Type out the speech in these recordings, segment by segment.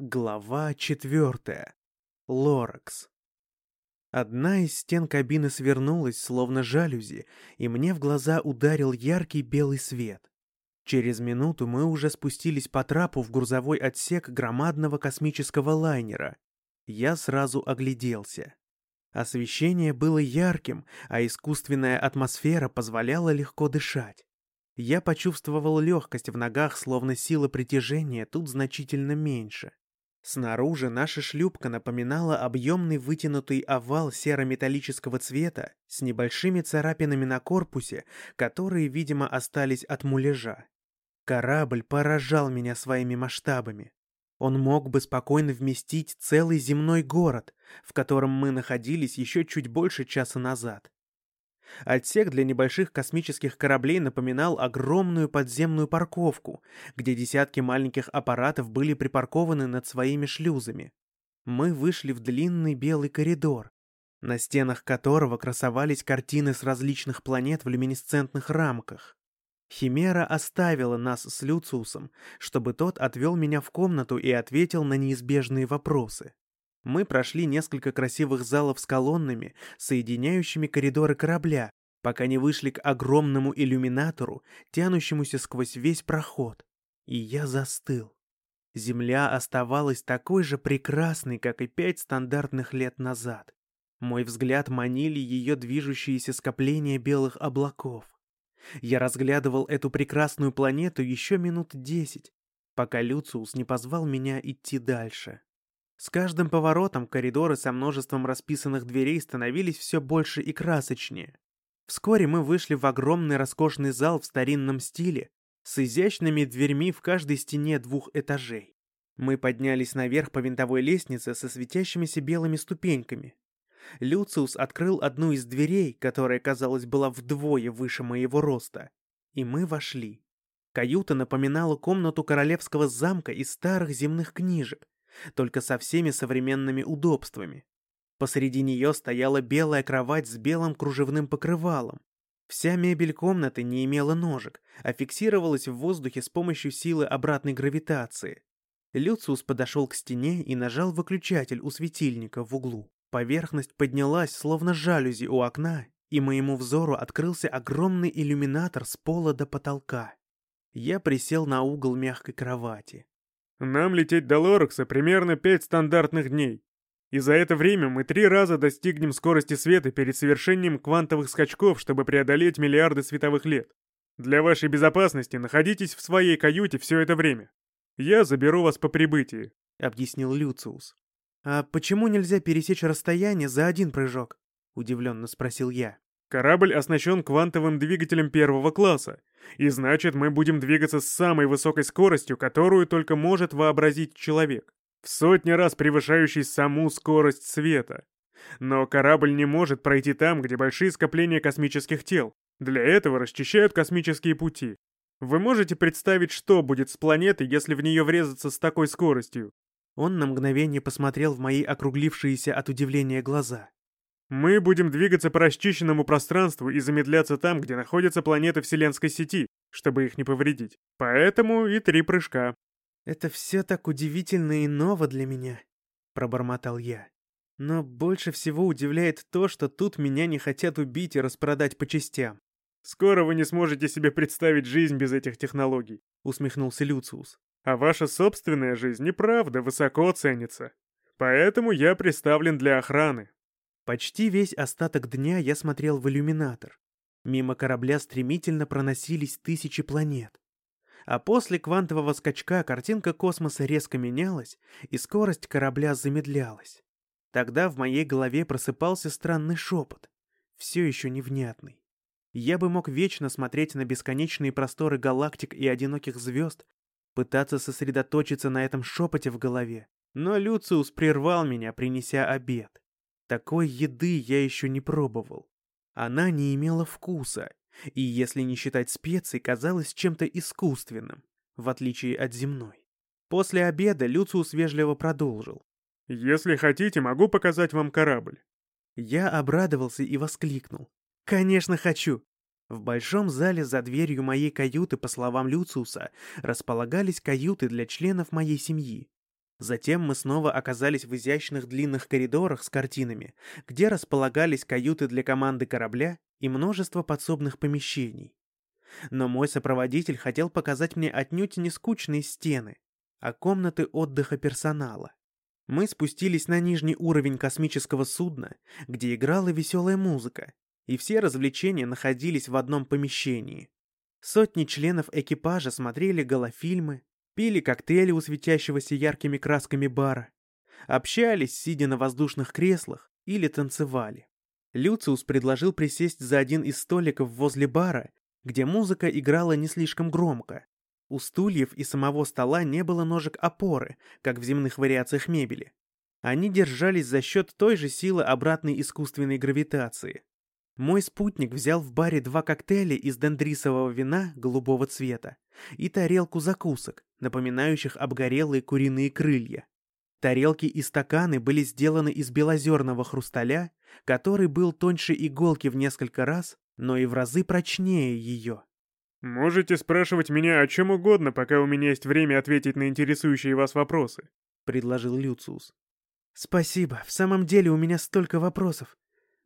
Глава четвертая. Лоракс. Одна из стен кабины свернулась, словно жалюзи, и мне в глаза ударил яркий белый свет. Через минуту мы уже спустились по трапу в грузовой отсек громадного космического лайнера. Я сразу огляделся. Освещение было ярким, а искусственная атмосфера позволяла легко дышать. Я почувствовал легкость в ногах, словно сила притяжения тут значительно меньше. Снаружи наша шлюпка напоминала объемный вытянутый овал серо-металлического цвета с небольшими царапинами на корпусе, которые, видимо, остались от муляжа. Корабль поражал меня своими масштабами. Он мог бы спокойно вместить целый земной город, в котором мы находились еще чуть больше часа назад. Отсек для небольших космических кораблей напоминал огромную подземную парковку, где десятки маленьких аппаратов были припаркованы над своими шлюзами. Мы вышли в длинный белый коридор, на стенах которого красовались картины с различных планет в люминесцентных рамках. Химера оставила нас с Люциусом, чтобы тот отвел меня в комнату и ответил на неизбежные вопросы. Мы прошли несколько красивых залов с колоннами, соединяющими коридоры корабля, пока не вышли к огромному иллюминатору, тянущемуся сквозь весь проход. И я застыл. Земля оставалась такой же прекрасной, как и пять стандартных лет назад. Мой взгляд манили ее движущиеся скопления белых облаков. Я разглядывал эту прекрасную планету еще минут десять, пока Люциус не позвал меня идти дальше. С каждым поворотом коридоры со множеством расписанных дверей становились все больше и красочнее. Вскоре мы вышли в огромный роскошный зал в старинном стиле, с изящными дверьми в каждой стене двух этажей. Мы поднялись наверх по винтовой лестнице со светящимися белыми ступеньками. Люциус открыл одну из дверей, которая, казалось, была вдвое выше моего роста, и мы вошли. Каюта напоминала комнату королевского замка из старых земных книжек, только со всеми современными удобствами. Посреди нее стояла белая кровать с белым кружевным покрывалом. Вся мебель комнаты не имела ножек, а фиксировалась в воздухе с помощью силы обратной гравитации. Люциус подошел к стене и нажал выключатель у светильника в углу. Поверхность поднялась, словно жалюзи у окна, и моему взору открылся огромный иллюминатор с пола до потолка. Я присел на угол мягкой кровати. Нам лететь до Лоракса примерно пять стандартных дней. И за это время мы три раза достигнем скорости света перед совершением квантовых скачков, чтобы преодолеть миллиарды световых лет. Для вашей безопасности находитесь в своей каюте все это время. Я заберу вас по прибытии», — объяснил Люциус. «А почему нельзя пересечь расстояние за один прыжок?» — удивленно спросил я. Корабль оснащен квантовым двигателем первого класса, и значит мы будем двигаться с самой высокой скоростью, которую только может вообразить человек, в сотни раз превышающей саму скорость света. Но корабль не может пройти там, где большие скопления космических тел. Для этого расчищают космические пути. Вы можете представить, что будет с планетой, если в нее врезаться с такой скоростью? Он на мгновение посмотрел в мои округлившиеся от удивления глаза. Мы будем двигаться по расчищенному пространству и замедляться там, где находятся планеты Вселенской сети, чтобы их не повредить. Поэтому и три прыжка. «Это все так удивительно и ново для меня», — пробормотал я. «Но больше всего удивляет то, что тут меня не хотят убить и распродать по частям». «Скоро вы не сможете себе представить жизнь без этих технологий», — усмехнулся Люциус. «А ваша собственная жизнь, неправда, высоко ценится. Поэтому я представлен для охраны, Почти весь остаток дня я смотрел в иллюминатор. Мимо корабля стремительно проносились тысячи планет. А после квантового скачка картинка космоса резко менялась, и скорость корабля замедлялась. Тогда в моей голове просыпался странный шепот, все еще невнятный. Я бы мог вечно смотреть на бесконечные просторы галактик и одиноких звезд, пытаться сосредоточиться на этом шепоте в голове, но Люциус прервал меня, принеся обед. Такой еды я еще не пробовал. Она не имела вкуса, и, если не считать специй, казалась чем-то искусственным, в отличие от земной. После обеда Люциус вежливо продолжил. «Если хотите, могу показать вам корабль». Я обрадовался и воскликнул. «Конечно хочу!» В большом зале за дверью моей каюты, по словам Люциуса, располагались каюты для членов моей семьи. Затем мы снова оказались в изящных длинных коридорах с картинами, где располагались каюты для команды корабля и множество подсобных помещений. Но мой сопроводитель хотел показать мне отнюдь не скучные стены, а комнаты отдыха персонала. Мы спустились на нижний уровень космического судна, где играла веселая музыка, и все развлечения находились в одном помещении. Сотни членов экипажа смотрели голофильмы, пили коктейли у светящегося яркими красками бара, общались, сидя на воздушных креслах, или танцевали. Люциус предложил присесть за один из столиков возле бара, где музыка играла не слишком громко. У стульев и самого стола не было ножек опоры, как в земных вариациях мебели. Они держались за счет той же силы обратной искусственной гравитации. Мой спутник взял в баре два коктейля из дендрисового вина голубого цвета и тарелку закусок, напоминающих обгорелые куриные крылья. Тарелки и стаканы были сделаны из белозерного хрусталя, который был тоньше иголки в несколько раз, но и в разы прочнее ее. «Можете спрашивать меня о чем угодно, пока у меня есть время ответить на интересующие вас вопросы», — предложил Люциус. «Спасибо, в самом деле у меня столько вопросов.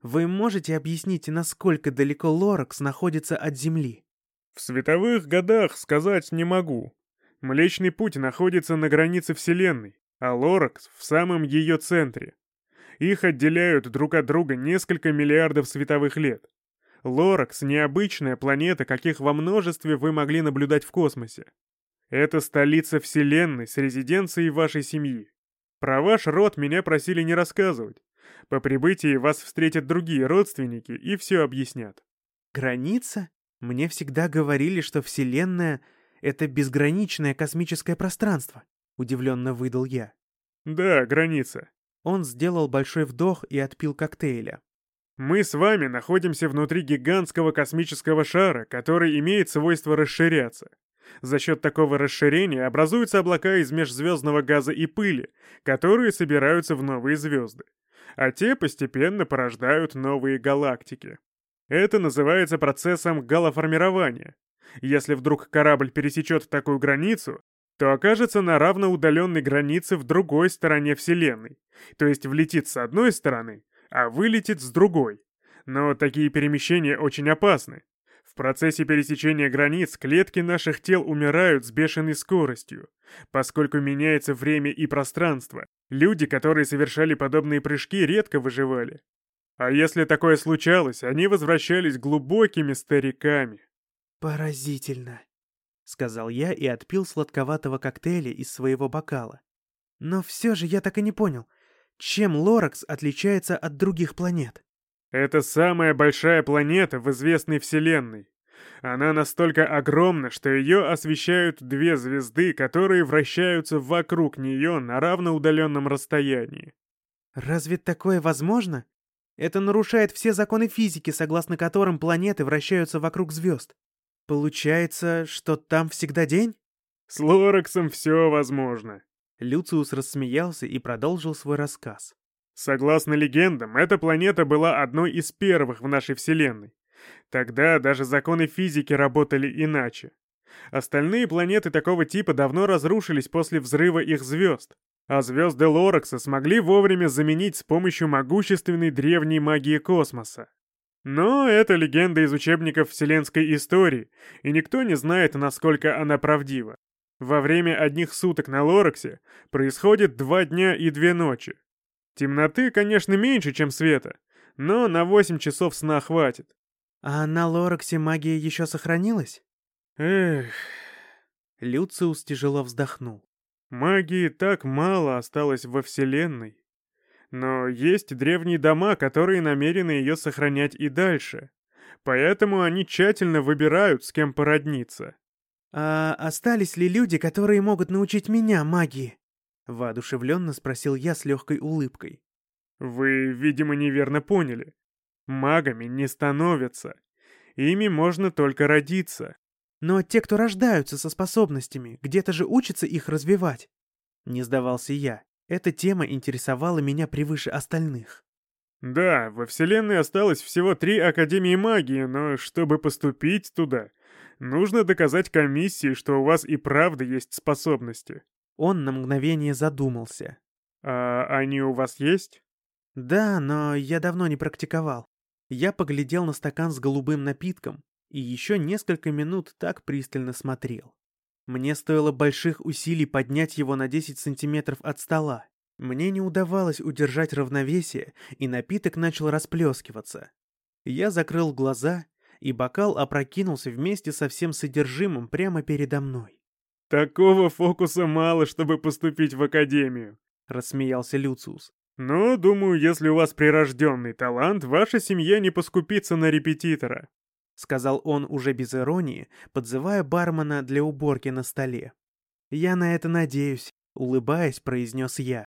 Вы можете объяснить, насколько далеко Лоракс находится от Земли? В световых годах сказать не могу. Млечный Путь находится на границе Вселенной, а Лоракс в самом ее центре. Их отделяют друг от друга несколько миллиардов световых лет. Лоракс — необычная планета, каких во множестве вы могли наблюдать в космосе. Это столица Вселенной с резиденцией вашей семьи. Про ваш род меня просили не рассказывать. По прибытии вас встретят другие родственники и все объяснят. Граница? Мне всегда говорили, что Вселенная — это безграничное космическое пространство, удивленно выдал я. Да, граница. Он сделал большой вдох и отпил коктейля. Мы с вами находимся внутри гигантского космического шара, который имеет свойство расширяться. За счет такого расширения образуются облака из межзвездного газа и пыли, которые собираются в новые звезды а те постепенно порождают новые галактики. Это называется процессом галоформирования. Если вдруг корабль пересечет такую границу, то окажется на равноудаленной границе в другой стороне Вселенной, то есть влетит с одной стороны, а вылетит с другой. Но такие перемещения очень опасны. В процессе пересечения границ клетки наших тел умирают с бешеной скоростью, поскольку меняется время и пространство. Люди, которые совершали подобные прыжки, редко выживали. А если такое случалось, они возвращались глубокими стариками. «Поразительно», — сказал я и отпил сладковатого коктейля из своего бокала. «Но все же я так и не понял, чем Лоракс отличается от других планет?» Это самая большая планета в известной Вселенной. Она настолько огромна, что ее освещают две звезды, которые вращаются вокруг нее на равноудаленном расстоянии. Разве такое возможно? Это нарушает все законы физики, согласно которым планеты вращаются вокруг звезд. Получается, что там всегда день? С Лораксом все возможно. Люциус рассмеялся и продолжил свой рассказ. Согласно легендам, эта планета была одной из первых в нашей Вселенной. Тогда даже законы физики работали иначе. Остальные планеты такого типа давно разрушились после взрыва их звезд, а звезды Лоракса смогли вовремя заменить с помощью могущественной древней магии космоса. Но это легенда из учебников вселенской истории, и никто не знает, насколько она правдива. Во время одних суток на Лораксе происходит два дня и две ночи. Темноты, конечно, меньше, чем света, но на 8 часов сна хватит. А на Лораксе магия еще сохранилась? Эх... Люциус тяжело вздохнул. Магии так мало осталось во Вселенной. Но есть древние дома, которые намерены ее сохранять и дальше. Поэтому они тщательно выбирают, с кем породниться. «А остались ли люди, которые могут научить меня магии?» — воодушевленно спросил я с легкой улыбкой. «Вы, видимо, неверно поняли. Магами не становятся. Ими можно только родиться». «Но те, кто рождаются со способностями, где-то же учатся их развивать». Не сдавался я. Эта тема интересовала меня превыше остальных. «Да, во Вселенной осталось всего три Академии магии, но чтобы поступить туда, нужно доказать комиссии, что у вас и правда есть способности. Он на мгновение задумался. «А они у вас есть?» «Да, но я давно не практиковал». Я поглядел на стакан с голубым напитком и еще несколько минут так пристально смотрел. Мне стоило больших усилий поднять его на 10 сантиметров от стола. Мне не удавалось удержать равновесие, и напиток начал расплескиваться. Я закрыл глаза, и бокал опрокинулся вместе со всем содержимым прямо передо мной. «Такого фокуса мало, чтобы поступить в академию», — рассмеялся Люциус. «Но, думаю, если у вас прирожденный талант, ваша семья не поскупится на репетитора», — сказал он уже без иронии, подзывая бармена для уборки на столе. «Я на это надеюсь», — улыбаясь, произнес я.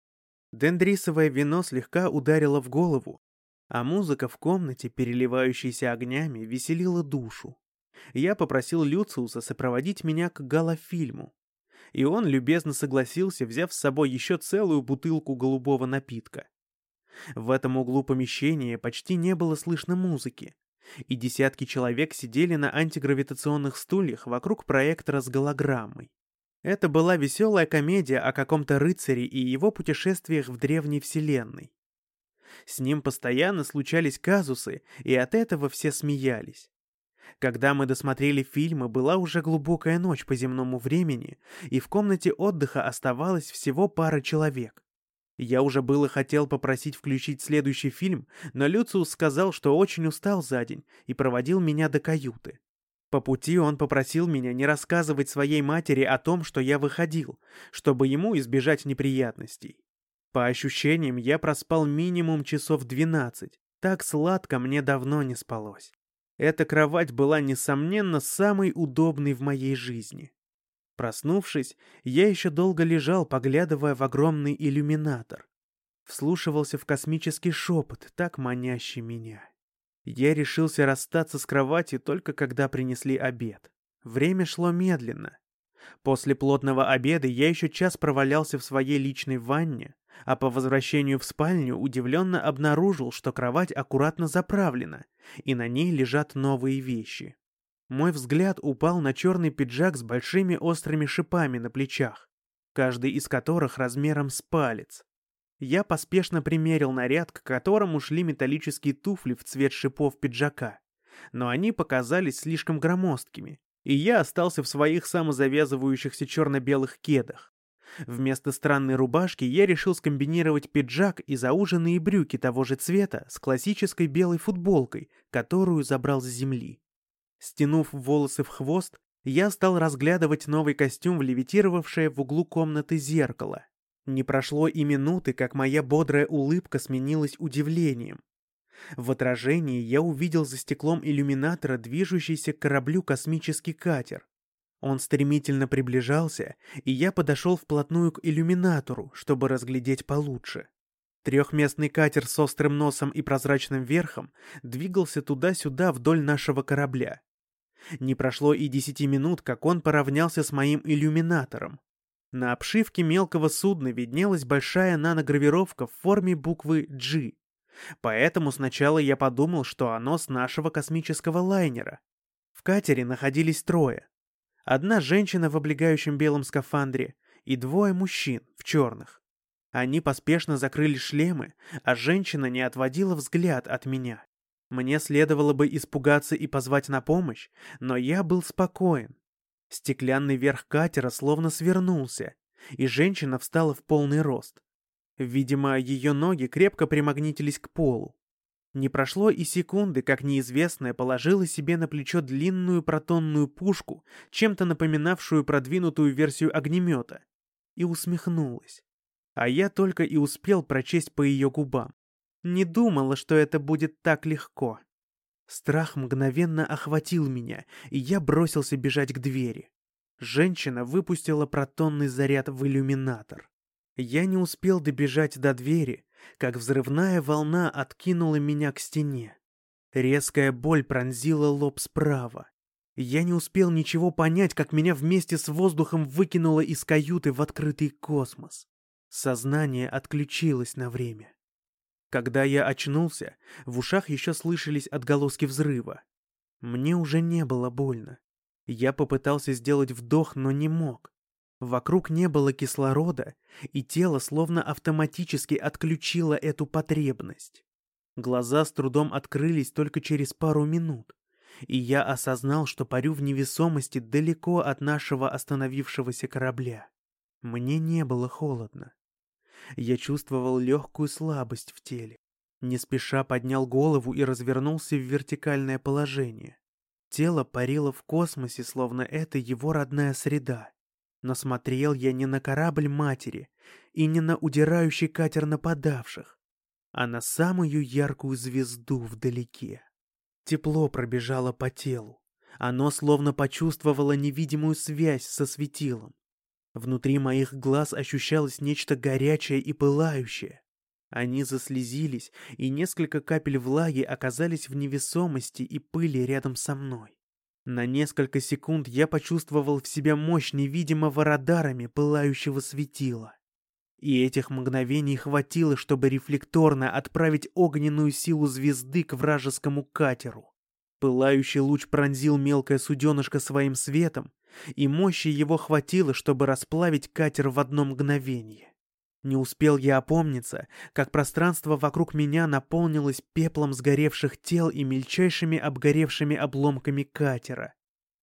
Дендрисовое вино слегка ударило в голову, а музыка в комнате, переливающаяся огнями, веселила душу. Я попросил Люциуса сопроводить меня к галофильму, и он любезно согласился, взяв с собой еще целую бутылку голубого напитка. В этом углу помещения почти не было слышно музыки, и десятки человек сидели на антигравитационных стульях вокруг проектора с голограммой. Это была веселая комедия о каком-то рыцаре и его путешествиях в древней вселенной. С ним постоянно случались казусы, и от этого все смеялись. Когда мы досмотрели фильмы, была уже глубокая ночь по земному времени, и в комнате отдыха оставалось всего пара человек. Я уже было хотел попросить включить следующий фильм, но Люциус сказал, что очень устал за день и проводил меня до каюты. По пути он попросил меня не рассказывать своей матери о том, что я выходил, чтобы ему избежать неприятностей. По ощущениям, я проспал минимум часов двенадцать. Так сладко мне давно не спалось. Эта кровать была, несомненно, самой удобной в моей жизни. Проснувшись, я еще долго лежал, поглядывая в огромный иллюминатор. Вслушивался в космический шепот, так манящий меня. Я решился расстаться с кроватью только когда принесли обед. Время шло медленно. После плотного обеда я еще час провалялся в своей личной ванне, а по возвращению в спальню удивленно обнаружил, что кровать аккуратно заправлена, и на ней лежат новые вещи. Мой взгляд упал на черный пиджак с большими острыми шипами на плечах, каждый из которых размером с палец. Я поспешно примерил наряд, к которому шли металлические туфли в цвет шипов пиджака, но они показались слишком громоздкими, и я остался в своих самозавязывающихся черно-белых кедах. Вместо странной рубашки я решил скомбинировать пиджак и зауженные брюки того же цвета с классической белой футболкой, которую забрал с земли. Стянув волосы в хвост, я стал разглядывать новый костюм в левитировавшее в углу комнаты зеркало. Не прошло и минуты, как моя бодрая улыбка сменилась удивлением. В отражении я увидел за стеклом иллюминатора движущийся к кораблю космический катер. Он стремительно приближался, и я подошел вплотную к иллюминатору, чтобы разглядеть получше. Трехместный катер с острым носом и прозрачным верхом двигался туда-сюда вдоль нашего корабля. Не прошло и десяти минут, как он поравнялся с моим иллюминатором. На обшивке мелкого судна виднелась большая наногравировка в форме буквы G. Поэтому сначала я подумал, что оно с нашего космического лайнера. В катере находились трое. Одна женщина в облегающем белом скафандре и двое мужчин в черных. Они поспешно закрыли шлемы, а женщина не отводила взгляд от меня. Мне следовало бы испугаться и позвать на помощь, но я был спокоен. Стеклянный верх катера словно свернулся, и женщина встала в полный рост. Видимо, ее ноги крепко примагнитились к полу. Не прошло и секунды, как неизвестная положила себе на плечо длинную протонную пушку, чем-то напоминавшую продвинутую версию огнемета, и усмехнулась. А я только и успел прочесть по ее губам. Не думала, что это будет так легко. Страх мгновенно охватил меня, и я бросился бежать к двери. Женщина выпустила протонный заряд в иллюминатор. Я не успел добежать до двери, как взрывная волна откинула меня к стене. Резкая боль пронзила лоб справа. Я не успел ничего понять, как меня вместе с воздухом выкинуло из каюты в открытый космос. Сознание отключилось на время. Когда я очнулся, в ушах еще слышались отголоски взрыва. Мне уже не было больно. Я попытался сделать вдох, но не мог. Вокруг не было кислорода, и тело словно автоматически отключило эту потребность. Глаза с трудом открылись только через пару минут, и я осознал, что парю в невесомости далеко от нашего остановившегося корабля. Мне не было холодно. Я чувствовал легкую слабость в теле. Не спеша поднял голову и развернулся в вертикальное положение. Тело парило в космосе, словно это его родная среда. Но смотрел я не на корабль матери и не на удирающий катер нападавших, а на самую яркую звезду вдалеке. Тепло пробежало по телу. Оно словно почувствовало невидимую связь со светилом. Внутри моих глаз ощущалось нечто горячее и пылающее. Они заслезились, и несколько капель влаги оказались в невесомости и пыли рядом со мной. На несколько секунд я почувствовал в себе мощь невидимого радарами пылающего светила. И этих мгновений хватило, чтобы рефлекторно отправить огненную силу звезды к вражескому катеру. Пылающий луч пронзил мелкое суденышко своим светом, и мощи его хватило, чтобы расплавить катер в одно мгновение. Не успел я опомниться, как пространство вокруг меня наполнилось пеплом сгоревших тел и мельчайшими обгоревшими обломками катера.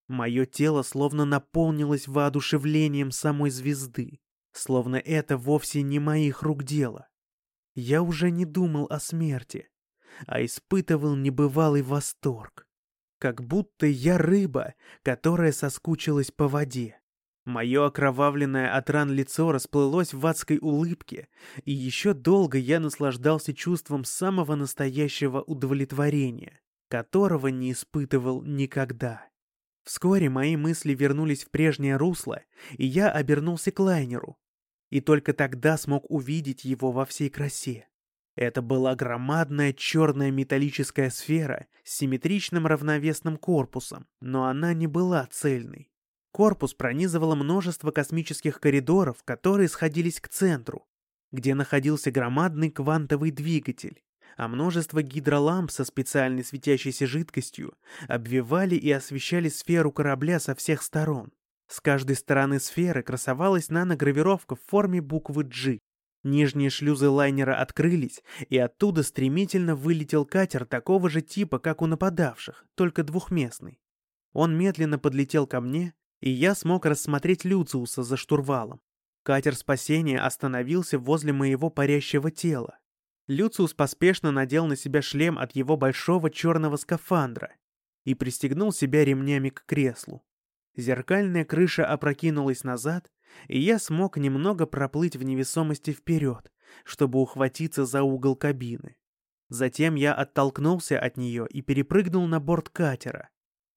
Мое тело словно наполнилось воодушевлением самой звезды, словно это вовсе не моих рук дело. Я уже не думал о смерти, а испытывал небывалый восторг. Как будто я рыба, которая соскучилась по воде. Мое окровавленное от ран лицо расплылось в адской улыбке, и еще долго я наслаждался чувством самого настоящего удовлетворения, которого не испытывал никогда. Вскоре мои мысли вернулись в прежнее русло, и я обернулся к лайнеру. И только тогда смог увидеть его во всей красе. Это была громадная черная металлическая сфера с симметричным равновесным корпусом, но она не была цельной. Корпус пронизывало множество космических коридоров, которые сходились к центру, где находился громадный квантовый двигатель, а множество гидроламп со специальной светящейся жидкостью обвивали и освещали сферу корабля со всех сторон. С каждой стороны сферы красовалась наногравировка в форме буквы G. Нижние шлюзы лайнера открылись, и оттуда стремительно вылетел катер такого же типа, как у нападавших, только двухместный. Он медленно подлетел ко мне, и я смог рассмотреть Люциуса за штурвалом. Катер спасения остановился возле моего парящего тела. Люциус поспешно надел на себя шлем от его большого черного скафандра и пристегнул себя ремнями к креслу. Зеркальная крыша опрокинулась назад, и я смог немного проплыть в невесомости вперед, чтобы ухватиться за угол кабины. Затем я оттолкнулся от нее и перепрыгнул на борт катера.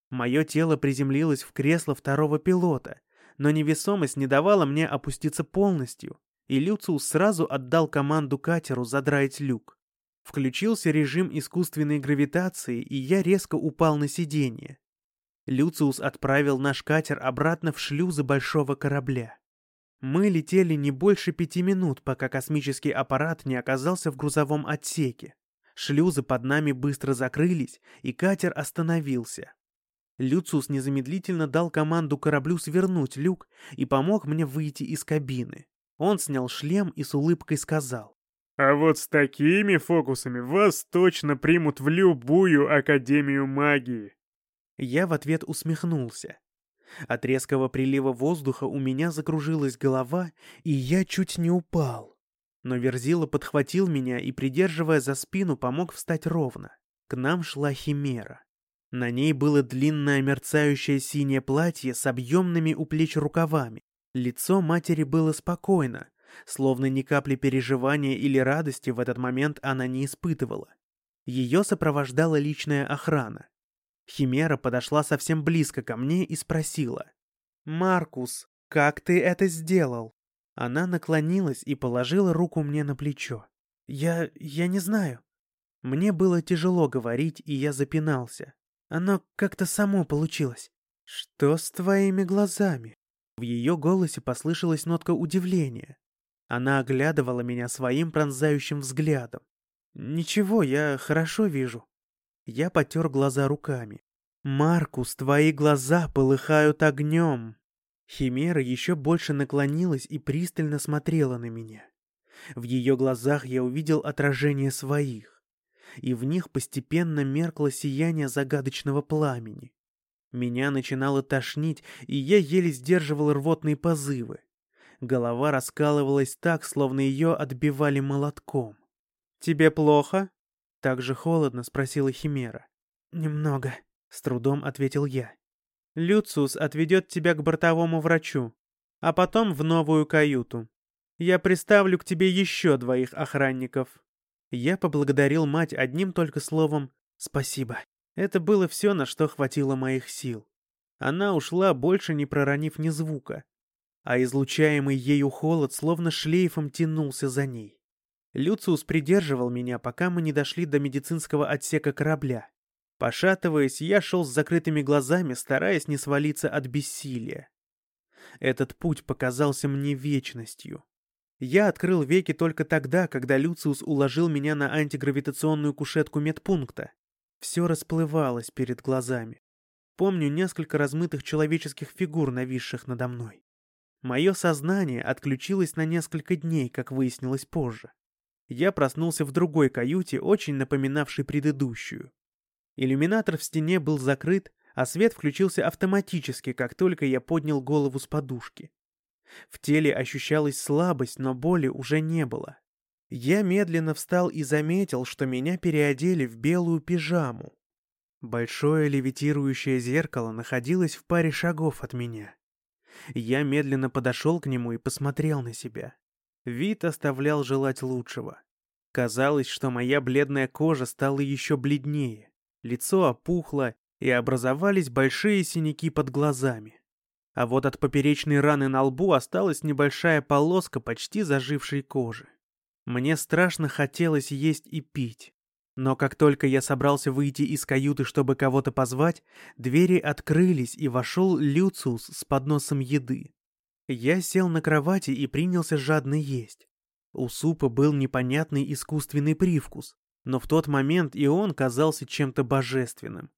Мое тело приземлилось в кресло второго пилота, но невесомость не давала мне опуститься полностью, и Люциус сразу отдал команду катеру задраить люк. Включился режим искусственной гравитации, и я резко упал на сиденье. Люциус отправил наш катер обратно в шлюзы большого корабля. Мы летели не больше пяти минут, пока космический аппарат не оказался в грузовом отсеке. Шлюзы под нами быстро закрылись, и катер остановился. Люциус незамедлительно дал команду кораблю свернуть люк и помог мне выйти из кабины. Он снял шлем и с улыбкой сказал. «А вот с такими фокусами вас точно примут в любую Академию магии». Я в ответ усмехнулся. От резкого прилива воздуха у меня закружилась голова, и я чуть не упал. Но Верзила подхватил меня и, придерживая за спину, помог встать ровно. К нам шла Химера. На ней было длинное мерцающее синее платье с объемными у плеч рукавами. Лицо матери было спокойно, словно ни капли переживания или радости в этот момент она не испытывала. Ее сопровождала личная охрана. Химера подошла совсем близко ко мне и спросила. «Маркус, как ты это сделал?» Она наклонилась и положила руку мне на плечо. «Я... я не знаю». Мне было тяжело говорить, и я запинался. Оно как-то само получилось. Что с твоими глазами? В ее голосе послышалась нотка удивления. Она оглядывала меня своим пронзающим взглядом. «Ничего, я хорошо вижу». Я потер глаза руками. «Маркус, твои глаза полыхают огнем!» Химера еще больше наклонилась и пристально смотрела на меня. В ее глазах я увидел отражение своих, и в них постепенно меркло сияние загадочного пламени. Меня начинало тошнить, и я еле сдерживал рвотные позывы. Голова раскалывалась так, словно ее отбивали молотком. «Тебе плохо?» — так же холодно спросила Химера. «Немного», — с трудом ответил я. «Люциус отведет тебя к бортовому врачу, а потом в новую каюту. Я приставлю к тебе еще двоих охранников». Я поблагодарил мать одним только словом «спасибо». Это было все, на что хватило моих сил. Она ушла, больше не проронив ни звука, а излучаемый ею холод словно шлейфом тянулся за ней. Люциус придерживал меня, пока мы не дошли до медицинского отсека корабля. Пошатываясь, я шел с закрытыми глазами, стараясь не свалиться от бессилия. Этот путь показался мне вечностью. Я открыл веки только тогда, когда Люциус уложил меня на антигравитационную кушетку медпункта. Все расплывалось перед глазами. Помню несколько размытых человеческих фигур, нависших надо мной. Мое сознание отключилось на несколько дней, как выяснилось позже. Я проснулся в другой каюте, очень напоминавшей предыдущую. Иллюминатор в стене был закрыт, а свет включился автоматически, как только я поднял голову с подушки. В теле ощущалась слабость, но боли уже не было. Я медленно встал и заметил, что меня переодели в белую пижаму. Большое левитирующее зеркало находилось в паре шагов от меня. Я медленно подошел к нему и посмотрел на себя. Вид оставлял желать лучшего. Казалось, что моя бледная кожа стала еще бледнее, лицо опухло, и образовались большие синяки под глазами. А вот от поперечной раны на лбу осталась небольшая полоска почти зажившей кожи. Мне страшно хотелось есть и пить. Но как только я собрался выйти из каюты, чтобы кого-то позвать, двери открылись, и вошел Люциус с подносом еды. Я сел на кровати и принялся жадно есть. У супа был непонятный искусственный привкус, но в тот момент и он казался чем-то божественным.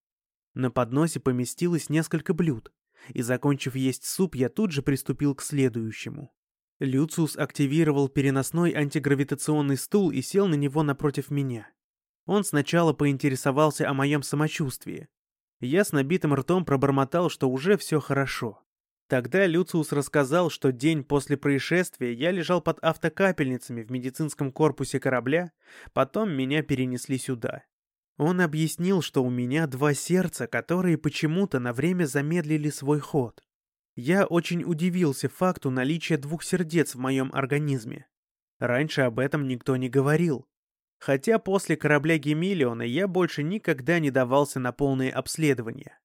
На подносе поместилось несколько блюд, и, закончив есть суп, я тут же приступил к следующему. Люциус активировал переносной антигравитационный стул и сел на него напротив меня. Он сначала поинтересовался о моем самочувствии. Я с набитым ртом пробормотал, что уже все хорошо. Тогда Люциус рассказал, что день после происшествия я лежал под автокапельницами в медицинском корпусе корабля, потом меня перенесли сюда. Он объяснил, что у меня два сердца, которые почему-то на время замедлили свой ход. Я очень удивился факту наличия двух сердец в моем организме. Раньше об этом никто не говорил. Хотя после корабля Гемиллиона я больше никогда не давался на полные обследования.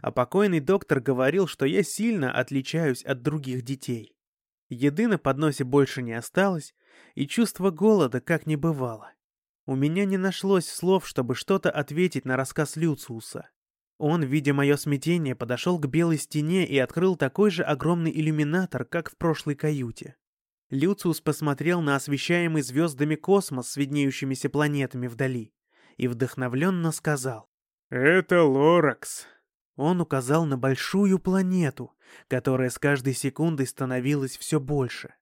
А покойный доктор говорил, что я сильно отличаюсь от других детей. Еды на подносе больше не осталось, и чувство голода как не бывало. У меня не нашлось слов, чтобы что-то ответить на рассказ Люциуса. Он, видя мое смятение, подошел к белой стене и открыл такой же огромный иллюминатор, как в прошлой каюте. Люциус посмотрел на освещаемый звездами космос с виднеющимися планетами вдали и вдохновленно сказал. «Это Лоракс». Он указал на большую планету, которая с каждой секундой становилась все больше.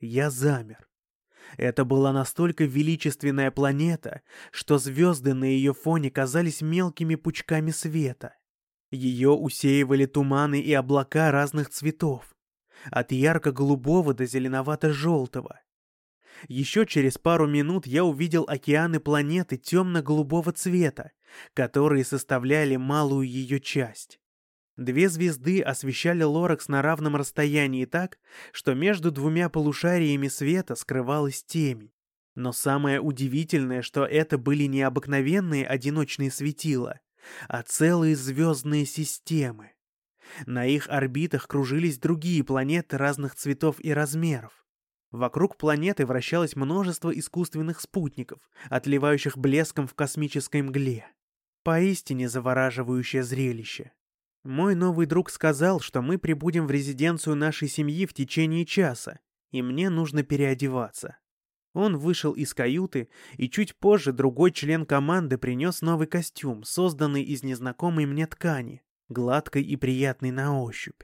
Я замер. Это была настолько величественная планета, что звезды на ее фоне казались мелкими пучками света. Ее усеивали туманы и облака разных цветов, от ярко-голубого до зеленовато-желтого. Еще через пару минут я увидел океаны планеты темно-голубого цвета, которые составляли малую ее часть. Две звезды освещали Лоракс на равном расстоянии так, что между двумя полушариями света скрывалась темень. Но самое удивительное, что это были не обыкновенные одиночные светила, а целые звездные системы. На их орбитах кружились другие планеты разных цветов и размеров. Вокруг планеты вращалось множество искусственных спутников, отливающих блеском в космической мгле. Поистине завораживающее зрелище. Мой новый друг сказал, что мы прибудем в резиденцию нашей семьи в течение часа, и мне нужно переодеваться. Он вышел из каюты, и чуть позже другой член команды принес новый костюм, созданный из незнакомой мне ткани, гладкой и приятной на ощупь.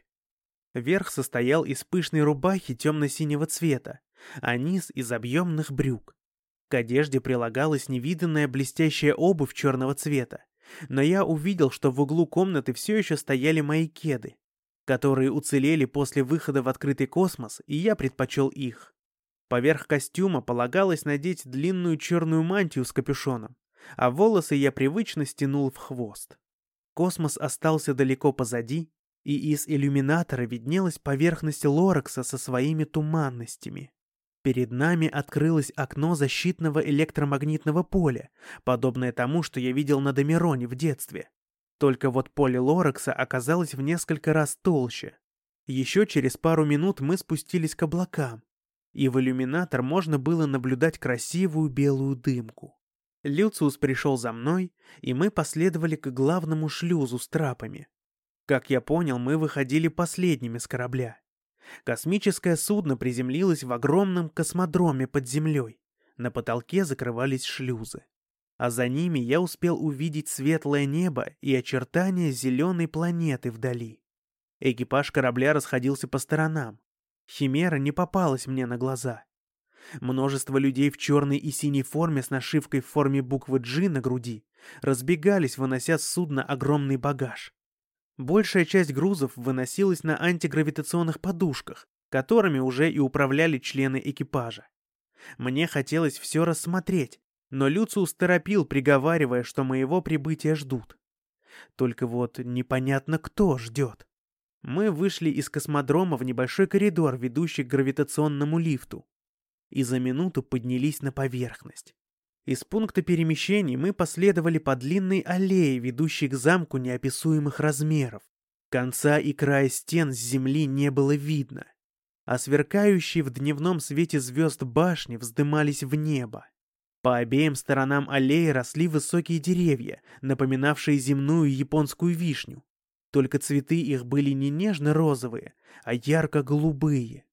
Верх состоял из пышной рубахи темно-синего цвета, а низ — из объемных брюк. К одежде прилагалась невиданная блестящая обувь черного цвета, но я увидел, что в углу комнаты все еще стояли мои кеды, которые уцелели после выхода в открытый космос, и я предпочел их. Поверх костюма полагалось надеть длинную черную мантию с капюшоном, а волосы я привычно стянул в хвост. Космос остался далеко позади, и из иллюминатора виднелась поверхность Лоракса со своими туманностями. Перед нами открылось окно защитного электромагнитного поля, подобное тому, что я видел на Домироне в детстве. Только вот поле Лоракса оказалось в несколько раз толще. Еще через пару минут мы спустились к облакам, и в иллюминатор можно было наблюдать красивую белую дымку. Люциус пришел за мной, и мы последовали к главному шлюзу с трапами. Как я понял, мы выходили последними с корабля. Космическое судно приземлилось в огромном космодроме под землей. На потолке закрывались шлюзы. А за ними я успел увидеть светлое небо и очертания зеленой планеты вдали. Экипаж корабля расходился по сторонам. Химера не попалась мне на глаза. Множество людей в черной и синей форме с нашивкой в форме буквы «G» на груди разбегались, вынося с судна огромный багаж. Большая часть грузов выносилась на антигравитационных подушках, которыми уже и управляли члены экипажа. Мне хотелось все рассмотреть, но Люциус торопил, приговаривая, что моего прибытия ждут. Только вот непонятно, кто ждет. Мы вышли из космодрома в небольшой коридор, ведущий к гравитационному лифту и за минуту поднялись на поверхность. Из пункта перемещений мы последовали по длинной аллее, ведущей к замку неописуемых размеров. Конца и края стен с земли не было видно, а сверкающие в дневном свете звезд башни вздымались в небо. По обеим сторонам аллеи росли высокие деревья, напоминавшие земную японскую вишню. Только цветы их были не нежно-розовые, а ярко-голубые.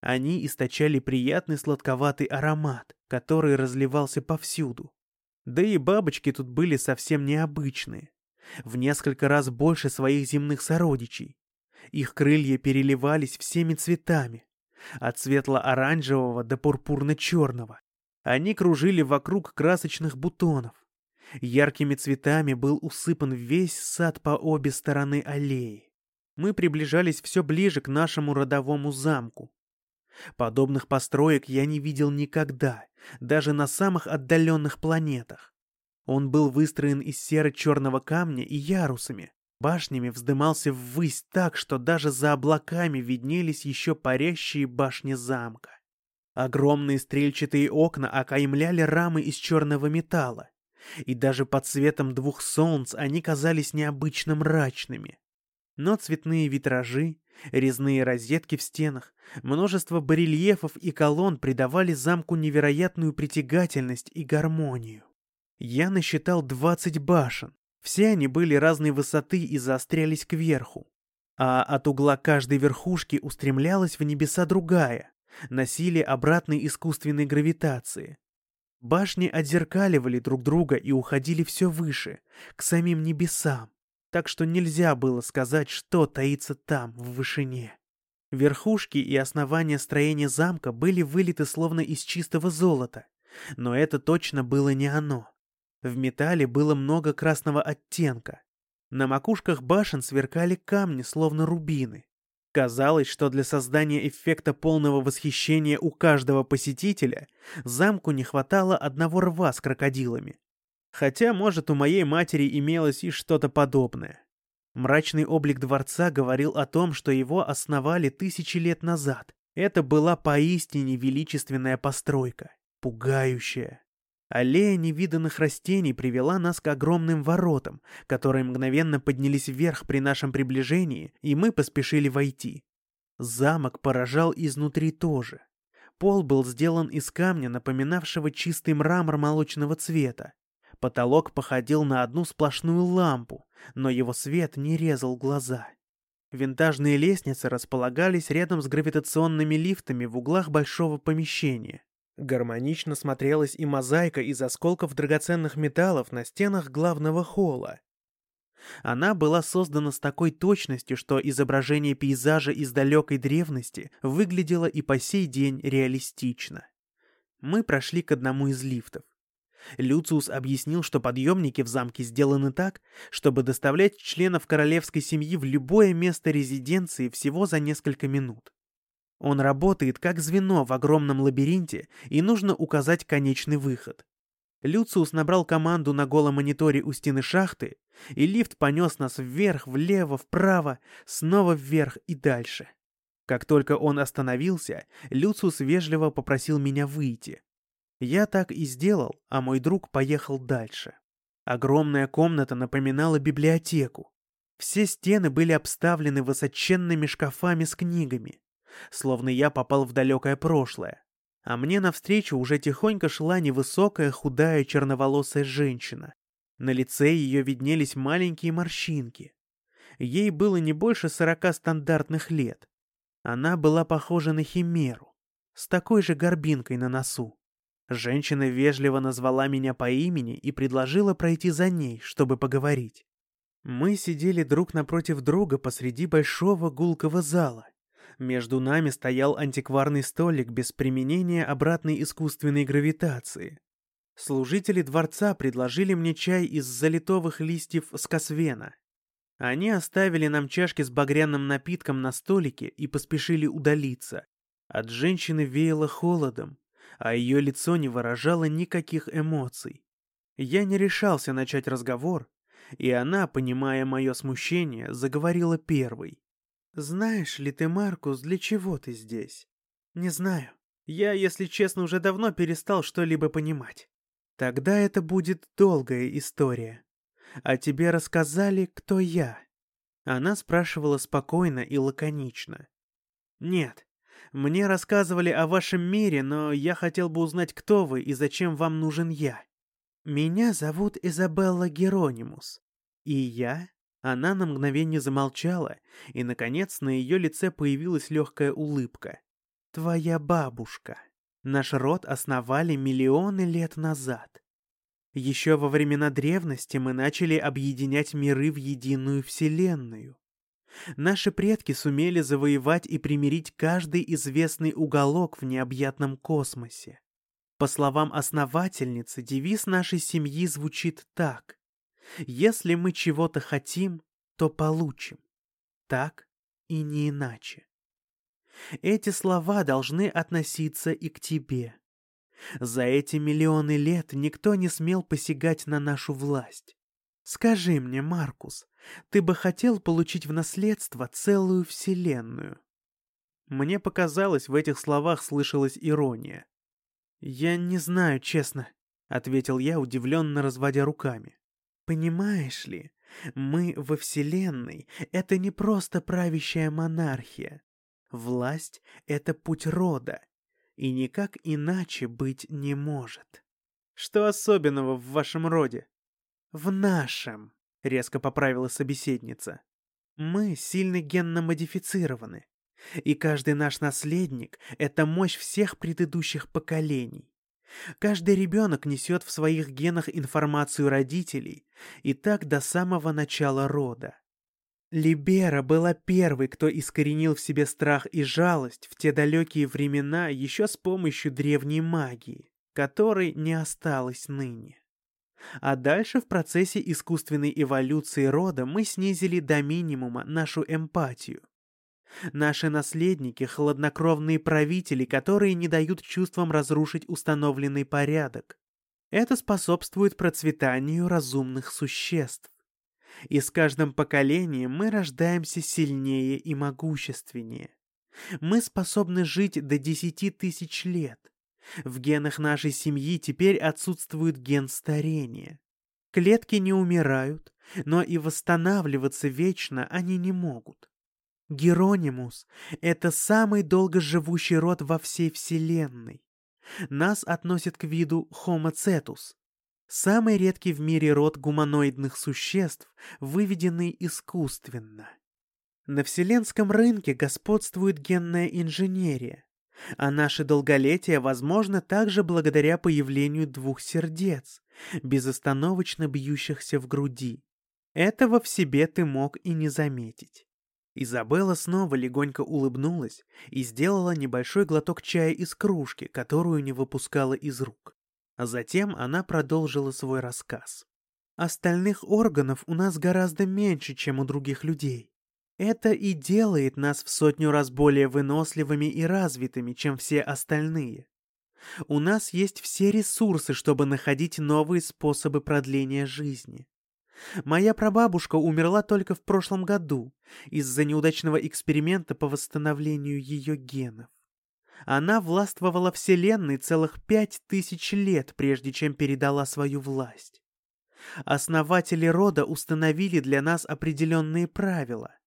Они источали приятный сладковатый аромат, который разливался повсюду. Да и бабочки тут были совсем необычные. В несколько раз больше своих земных сородичей. Их крылья переливались всеми цветами. От светло-оранжевого до пурпурно-черного. Они кружили вокруг красочных бутонов. Яркими цветами был усыпан весь сад по обе стороны аллеи. Мы приближались все ближе к нашему родовому замку. Подобных построек я не видел никогда, даже на самых отдаленных планетах. Он был выстроен из серо-черного камня и ярусами. Башнями вздымался ввысь так, что даже за облаками виднелись еще парящие башни замка. Огромные стрельчатые окна окаймляли рамы из черного металла, и даже под светом двух солнц они казались необычно мрачными. Но цветные витражи, резные розетки в стенах, множество барельефов и колонн придавали замку невероятную притягательность и гармонию. Я насчитал двадцать башен. Все они были разной высоты и заострялись кверху. А от угла каждой верхушки устремлялась в небеса другая, носили обратной искусственной гравитации. Башни отзеркаливали друг друга и уходили все выше, к самим небесам так что нельзя было сказать, что таится там, в вышине. Верхушки и основания строения замка были вылиты словно из чистого золота, но это точно было не оно. В металле было много красного оттенка. На макушках башен сверкали камни, словно рубины. Казалось, что для создания эффекта полного восхищения у каждого посетителя замку не хватало одного рва с крокодилами. Хотя, может, у моей матери имелось и что-то подобное. Мрачный облик дворца говорил о том, что его основали тысячи лет назад. Это была поистине величественная постройка, пугающая. Аллея невиданных растений привела нас к огромным воротам, которые мгновенно поднялись вверх при нашем приближении, и мы поспешили войти. Замок поражал изнутри тоже. Пол был сделан из камня, напоминавшего чистый мрамор молочного цвета. Потолок походил на одну сплошную лампу, но его свет не резал глаза. Винтажные лестницы располагались рядом с гравитационными лифтами в углах большого помещения. Гармонично смотрелась и мозаика из осколков драгоценных металлов на стенах главного холла. Она была создана с такой точностью, что изображение пейзажа из далекой древности выглядело и по сей день реалистично. Мы прошли к одному из лифтов. Люциус объяснил, что подъемники в замке сделаны так, чтобы доставлять членов королевской семьи в любое место резиденции всего за несколько минут. Он работает как звено в огромном лабиринте, и нужно указать конечный выход. Люциус набрал команду на голом мониторе у стены шахты, и лифт понес нас вверх, влево, вправо, снова вверх и дальше. Как только он остановился, Люциус вежливо попросил меня выйти. Я так и сделал, а мой друг поехал дальше. Огромная комната напоминала библиотеку. Все стены были обставлены высоченными шкафами с книгами, словно я попал в далекое прошлое. А мне навстречу уже тихонько шла невысокая, худая, черноволосая женщина. На лице ее виднелись маленькие морщинки. Ей было не больше сорока стандартных лет. Она была похожа на химеру, с такой же горбинкой на носу. Женщина вежливо назвала меня по имени и предложила пройти за ней, чтобы поговорить. Мы сидели друг напротив друга посреди большого гулкого зала. Между нами стоял антикварный столик без применения обратной искусственной гравитации. Служители дворца предложили мне чай из залитовых листьев скосвена. Они оставили нам чашки с багряным напитком на столике и поспешили удалиться. От женщины веяло холодом, а ее лицо не выражало никаких эмоций. Я не решался начать разговор, и она, понимая мое смущение, заговорила первой. «Знаешь ли ты, Маркус, для чего ты здесь?» «Не знаю. Я, если честно, уже давно перестал что-либо понимать. Тогда это будет долгая история. А тебе рассказали, кто я?» Она спрашивала спокойно и лаконично. «Нет, мне рассказывали о вашем мире, но я хотел бы узнать, кто вы и зачем вам нужен я. Меня зовут Изабелла Геронимус. И я... Она на мгновение замолчала, и, наконец, на ее лице появилась легкая улыбка. «Твоя бабушка. Наш род основали миллионы лет назад. Еще во времена древности мы начали объединять миры в единую вселенную. Наши предки сумели завоевать и примирить каждый известный уголок в необъятном космосе. По словам основательницы, девиз нашей семьи звучит так. «Если мы чего-то хотим, то получим. Так и не иначе». Эти слова должны относиться и к тебе. За эти миллионы лет никто не смел посягать на нашу власть. Скажи мне, Маркус, ты бы хотел получить в наследство целую вселенную?» Мне показалось, в этих словах слышалась ирония. «Я не знаю, честно», — ответил я, удивленно разводя руками. «Понимаешь ли, мы во Вселенной — это не просто правящая монархия. Власть — это путь рода, и никак иначе быть не может». «Что особенного в вашем роде?» «В нашем», — резко поправила собеседница. «Мы сильно генно модифицированы, и каждый наш наследник — это мощь всех предыдущих поколений. Каждый ребенок несет в своих генах информацию родителей, и так до самого начала рода. Либера была первой, кто искоренил в себе страх и жалость в те далекие времена еще с помощью древней магии, которой не осталось ныне. А дальше в процессе искусственной эволюции рода мы снизили до минимума нашу эмпатию. Наши наследники — хладнокровные правители, которые не дают чувствам разрушить установленный порядок. Это способствует процветанию разумных существ. И с каждым поколением мы рождаемся сильнее и могущественнее. Мы способны жить до десяти тысяч лет. В генах нашей семьи теперь отсутствует ген старения. Клетки не умирают, но и восстанавливаться вечно они не могут. Геронимус — это самый долгоживущий род во всей Вселенной. Нас относят к виду Homo cetus, самый редкий в мире род гуманоидных существ, выведенный искусственно. На вселенском рынке господствует генная инженерия, а наше долголетие возможно также благодаря появлению двух сердец, безостановочно бьющихся в груди. Этого в себе ты мог и не заметить. Изабелла снова легонько улыбнулась и сделала небольшой глоток чая из кружки, которую не выпускала из рук. А затем она продолжила свой рассказ. «Остальных органов у нас гораздо меньше, чем у других людей. Это и делает нас в сотню раз более выносливыми и развитыми, чем все остальные. У нас есть все ресурсы, чтобы находить новые способы продления жизни. Моя прабабушка умерла только в прошлом году из-за неудачного эксперимента по восстановлению ее генов. Она властвовала Вселенной целых пять тысяч лет, прежде чем передала свою власть. Основатели рода установили для нас определенные правила.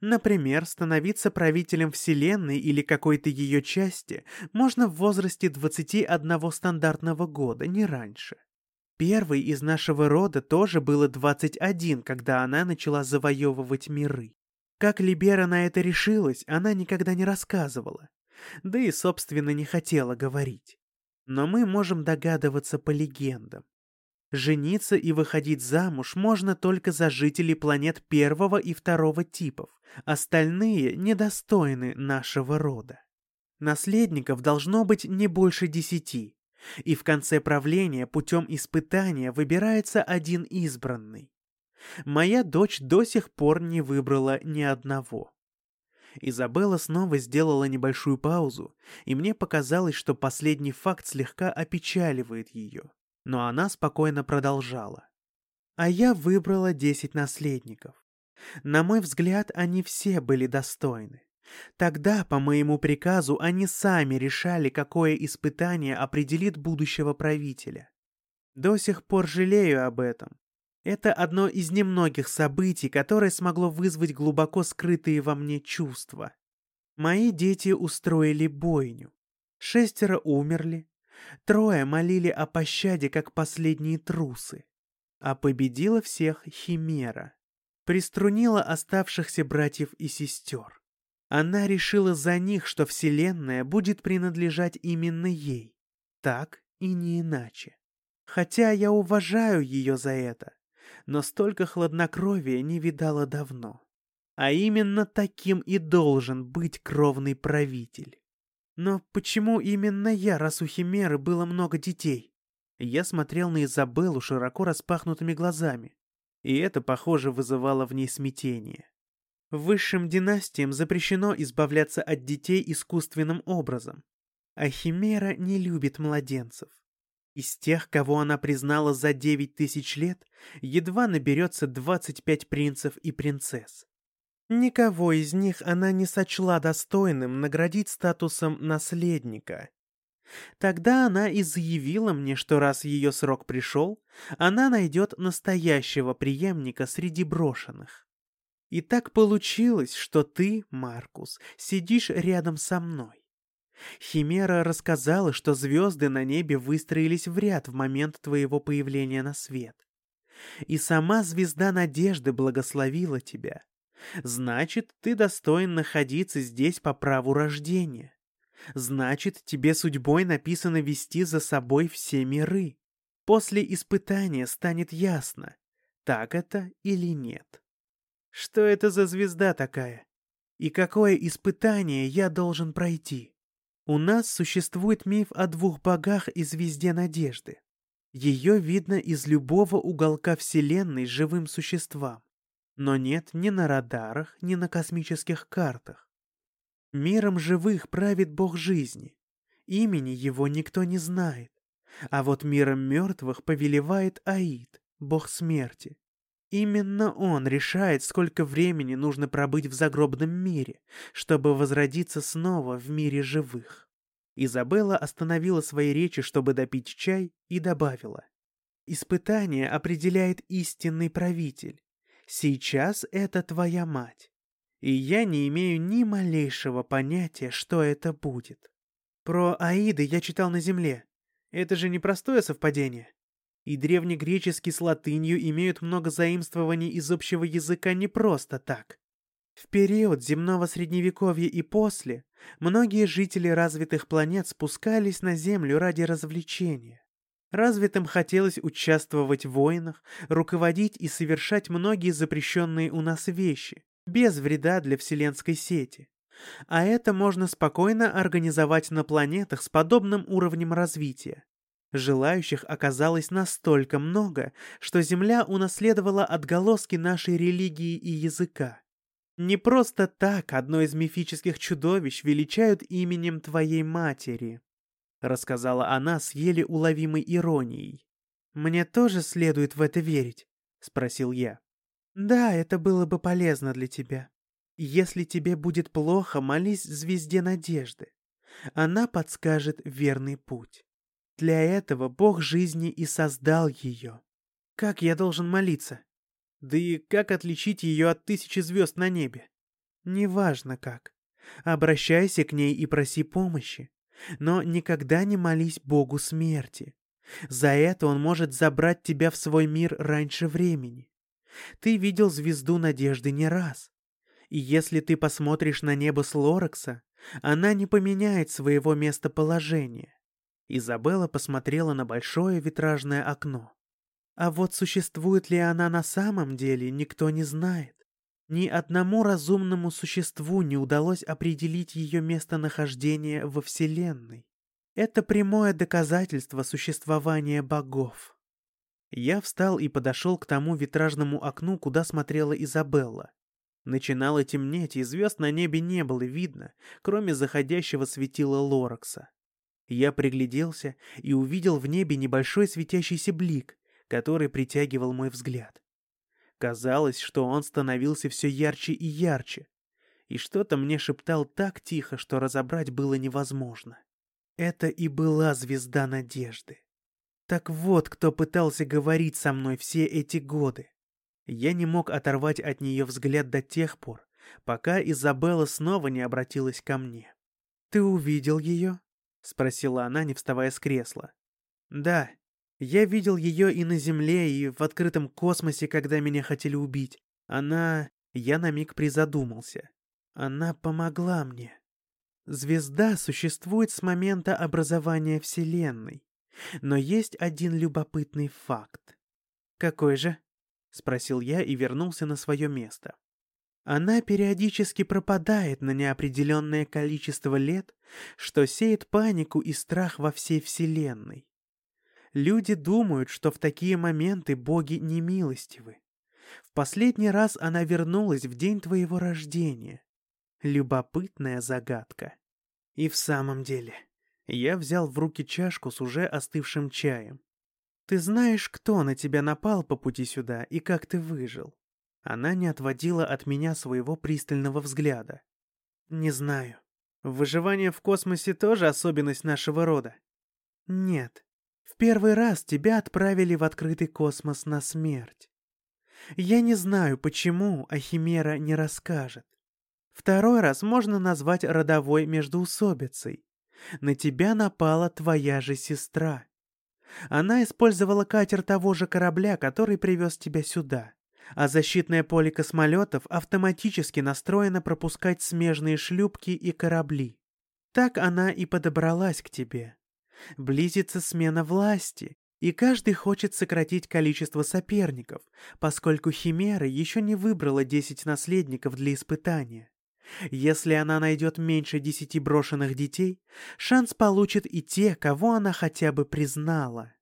Например, становиться правителем Вселенной или какой-то ее части можно в возрасте 21 стандартного года, не раньше. Первой из нашего рода тоже было 21, когда она начала завоевывать миры. Как Либера на это решилась, она никогда не рассказывала. Да и, собственно, не хотела говорить. Но мы можем догадываться по легендам. Жениться и выходить замуж можно только за жителей планет первого и второго типов. Остальные недостойны нашего рода. Наследников должно быть не больше десяти. И в конце правления путем испытания выбирается один избранный. Моя дочь до сих пор не выбрала ни одного. Изабелла снова сделала небольшую паузу, и мне показалось, что последний факт слегка опечаливает ее но она спокойно продолжала. А я выбрала десять наследников. На мой взгляд, они все были достойны. Тогда, по моему приказу, они сами решали, какое испытание определит будущего правителя. До сих пор жалею об этом. Это одно из немногих событий, которое смогло вызвать глубоко скрытые во мне чувства. Мои дети устроили бойню. Шестеро умерли, Трое молили о пощаде, как последние трусы. А победила всех Химера. Приструнила оставшихся братьев и сестер. Она решила за них, что Вселенная будет принадлежать именно ей. Так и не иначе. Хотя я уважаю ее за это, но столько хладнокровия не видала давно. А именно таким и должен быть кровный правитель. Но почему именно я, раз у Химеры было много детей? Я смотрел на Изабеллу широко распахнутыми глазами, и это, похоже, вызывало в ней смятение. Высшим династиям запрещено избавляться от детей искусственным образом, а Химера не любит младенцев. Из тех, кого она признала за девять тысяч лет, едва наберется двадцать пять принцев и принцесс. Никого из них она не сочла достойным наградить статусом наследника. Тогда она и заявила мне, что раз ее срок пришел, она найдет настоящего преемника среди брошенных. И так получилось, что ты, Маркус, сидишь рядом со мной. Химера рассказала, что звезды на небе выстроились в ряд в момент твоего появления на свет. И сама звезда надежды благословила тебя. Значит, ты достоин находиться здесь по праву рождения. Значит, тебе судьбой написано вести за собой все миры. После испытания станет ясно, так это или нет. Что это за звезда такая? И какое испытание я должен пройти? У нас существует миф о двух богах и звезде надежды. Ее видно из любого уголка Вселенной живым существам но нет ни на радарах, ни на космических картах. Миром живых правит бог жизни. Имени его никто не знает. А вот миром мертвых повелевает Аид, бог смерти. Именно он решает, сколько времени нужно пробыть в загробном мире, чтобы возродиться снова в мире живых. Изабелла остановила свои речи, чтобы допить чай, и добавила. Испытание определяет истинный правитель, Сейчас это твоя мать. И я не имею ни малейшего понятия, что это будет. Про Аиды я читал на земле. Это же непростое совпадение. И древнегреческий с латынью имеют много заимствований из общего языка не просто так. В период земного средневековья и после многие жители развитых планет спускались на Землю ради развлечения. Развитым хотелось участвовать в войнах, руководить и совершать многие запрещенные у нас вещи, без вреда для вселенской сети. А это можно спокойно организовать на планетах с подобным уровнем развития. Желающих оказалось настолько много, что Земля унаследовала отголоски нашей религии и языка. Не просто так одно из мифических чудовищ величают именем твоей матери, рассказала она с еле уловимой иронией. Мне тоже следует в это верить, спросил я. Да, это было бы полезно для тебя. Если тебе будет плохо, молись звезде надежды. Она подскажет верный путь. Для этого Бог жизни и создал ее. Как я должен молиться? Да и как отличить ее от тысячи звезд на небе? Неважно как. Обращайся к ней и проси помощи. Но никогда не молись Богу смерти. За это он может забрать тебя в свой мир раньше времени. Ты видел звезду надежды не раз. И если ты посмотришь на небо с Лоракса, она не поменяет своего местоположения. Изабелла посмотрела на большое витражное окно. А вот существует ли она на самом деле, никто не знает. Ни одному разумному существу не удалось определить ее местонахождение во Вселенной. Это прямое доказательство существования богов. Я встал и подошел к тому витражному окну, куда смотрела Изабелла. Начинало темнеть, и звезд на небе не было видно, кроме заходящего светила Лоракса. Я пригляделся и увидел в небе небольшой светящийся блик, который притягивал мой взгляд. Казалось, что он становился все ярче и ярче, и что-то мне шептал так тихо, что разобрать было невозможно. Это и была звезда надежды. Так вот, кто пытался говорить со мной все эти годы. Я не мог оторвать от нее взгляд до тех пор, пока Изабелла снова не обратилась ко мне. «Ты увидел ее?» — спросила она, не вставая с кресла. «Да, я видел ее и на Земле, и в открытом космосе, когда меня хотели убить. Она... Я на миг призадумался. Она помогла мне. Звезда существует с момента образования Вселенной. Но есть один любопытный факт. «Какой же?» — спросил я и вернулся на свое место. Она периодически пропадает на неопределенное количество лет, что сеет панику и страх во всей Вселенной. Люди думают, что в такие моменты боги немилостивы. В последний раз она вернулась в день твоего рождения. Любопытная загадка. И в самом деле, я взял в руки чашку с уже остывшим чаем. Ты знаешь, кто на тебя напал по пути сюда и как ты выжил? Она не отводила от меня своего пристального взгляда. Не знаю. Выживание в космосе тоже особенность нашего рода? Нет. В первый раз тебя отправили в открытый космос на смерть. Я не знаю, почему, а Химера не расскажет. Второй раз можно назвать родовой междоусобицей. На тебя напала твоя же сестра. Она использовала катер того же корабля, который привез тебя сюда. А защитное поле космолетов автоматически настроено пропускать смежные шлюпки и корабли. Так она и подобралась к тебе. Близится смена власти, и каждый хочет сократить количество соперников, поскольку Химера еще не выбрала 10 наследников для испытания. Если она найдет меньше десяти брошенных детей, шанс получит и те, кого она хотя бы признала.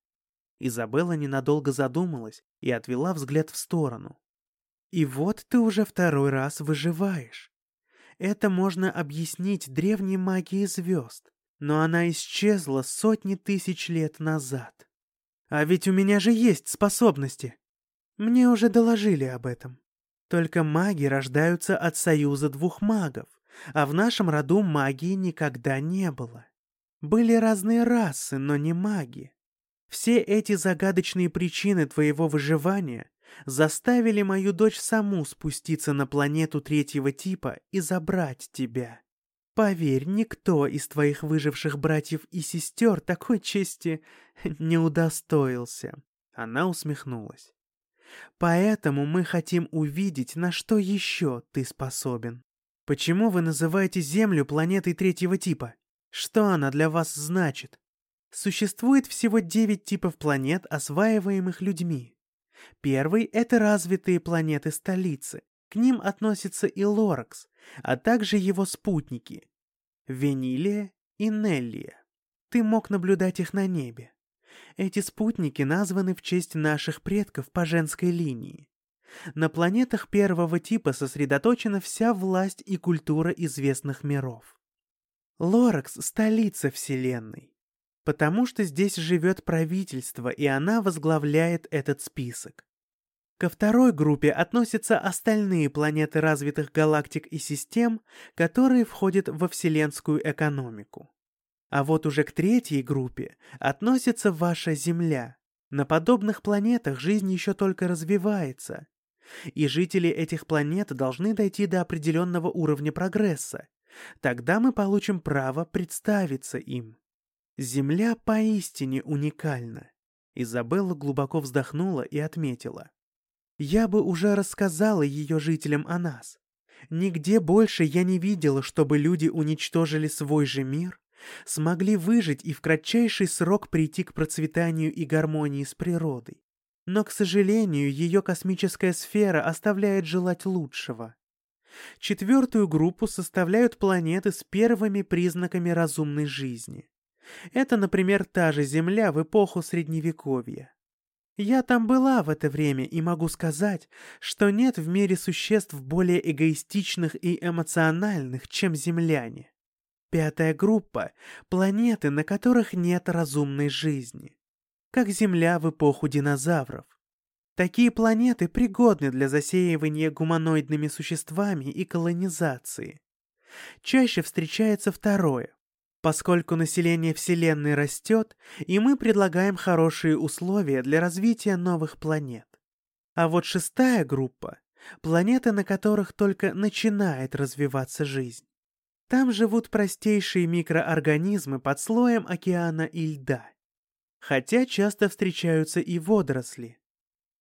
Изабелла ненадолго задумалась и отвела взгляд в сторону. «И вот ты уже второй раз выживаешь. Это можно объяснить древней магией звезд но она исчезла сотни тысяч лет назад. А ведь у меня же есть способности. Мне уже доложили об этом. Только маги рождаются от союза двух магов, а в нашем роду магии никогда не было. Были разные расы, но не маги. Все эти загадочные причины твоего выживания заставили мою дочь саму спуститься на планету третьего типа и забрать тебя. Поверь, никто из твоих выживших братьев и сестер такой чести не удостоился. Она усмехнулась. Поэтому мы хотим увидеть, на что еще ты способен. Почему вы называете Землю планетой третьего типа? Что она для вас значит? Существует всего 9 типов планет, осваиваемых людьми. Первый — это развитые планеты-столицы. К ним относится и Лоракс, а также его спутники — Венилия и Неллия. Ты мог наблюдать их на небе. Эти спутники названы в честь наших предков по женской линии. На планетах первого типа сосредоточена вся власть и культура известных миров. Лоракс — столица Вселенной, потому что здесь живет правительство, и она возглавляет этот список. Ко второй группе относятся остальные планеты развитых галактик и систем, которые входят во вселенскую экономику. А вот уже к третьей группе относится ваша Земля. На подобных планетах жизнь еще только развивается. И жители этих планет должны дойти до определенного уровня прогресса. Тогда мы получим право представиться им. Земля поистине уникальна. Изабелла глубоко вздохнула и отметила. Я бы уже рассказала ее жителям о нас. Нигде больше я не видела, чтобы люди уничтожили свой же мир смогли выжить и в кратчайший срок прийти к процветанию и гармонии с природой. Но, к сожалению, ее космическая сфера оставляет желать лучшего. Четвертую группу составляют планеты с первыми признаками разумной жизни. Это, например, та же Земля в эпоху Средневековья. Я там была в это время и могу сказать, что нет в мире существ более эгоистичных и эмоциональных, чем земляне. Пятая группа — планеты, на которых нет разумной жизни. Как Земля в эпоху динозавров. Такие планеты пригодны для засеивания гуманоидными существами и колонизации. Чаще встречается второе, поскольку население Вселенной растет, и мы предлагаем хорошие условия для развития новых планет. А вот шестая группа — планеты, на которых только начинает развиваться жизнь. Там живут простейшие микроорганизмы под слоем океана и льда. Хотя часто встречаются и водоросли.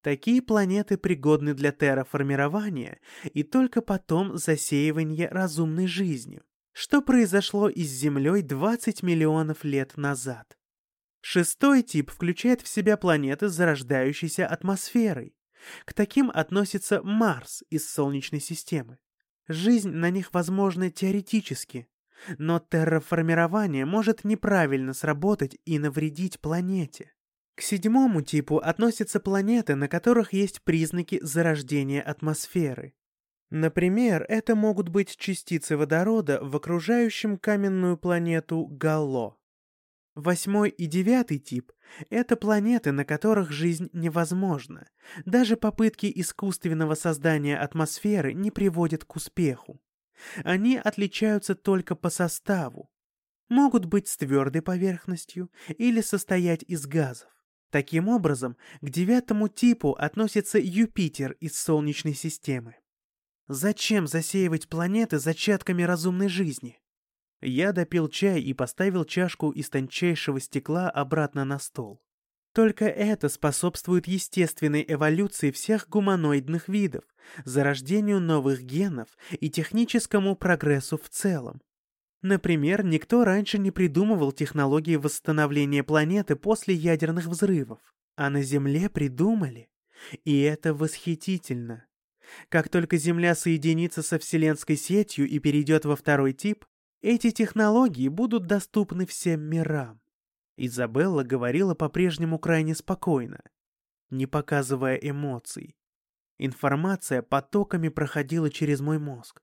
Такие планеты пригодны для терраформирования и только потом засеивания разумной жизнью, что произошло и с Землей 20 миллионов лет назад. Шестой тип включает в себя планеты с зарождающейся атмосферой. К таким относится Марс из Солнечной системы. Жизнь на них возможна теоретически, но терраформирование может неправильно сработать и навредить планете. К седьмому типу относятся планеты, на которых есть признаки зарождения атмосферы. Например, это могут быть частицы водорода в окружающем каменную планету Галло. Восьмой и девятый тип — это планеты, на которых жизнь невозможна. Даже попытки искусственного создания атмосферы не приводят к успеху. Они отличаются только по составу. Могут быть с твердой поверхностью или состоять из газов. Таким образом, к девятому типу относится Юпитер из Солнечной системы. Зачем засеивать планеты зачатками разумной жизни? Я допил чай и поставил чашку из тончайшего стекла обратно на стол. Только это способствует естественной эволюции всех гуманоидных видов, зарождению новых генов и техническому прогрессу в целом. Например, никто раньше не придумывал технологии восстановления планеты после ядерных взрывов, а на Земле придумали. И это восхитительно. Как только Земля соединится со Вселенской сетью и перейдет во второй тип, эти технологии будут доступны всем мирам. Изабелла говорила по-прежнему крайне спокойно, не показывая эмоций. Информация потоками проходила через мой мозг.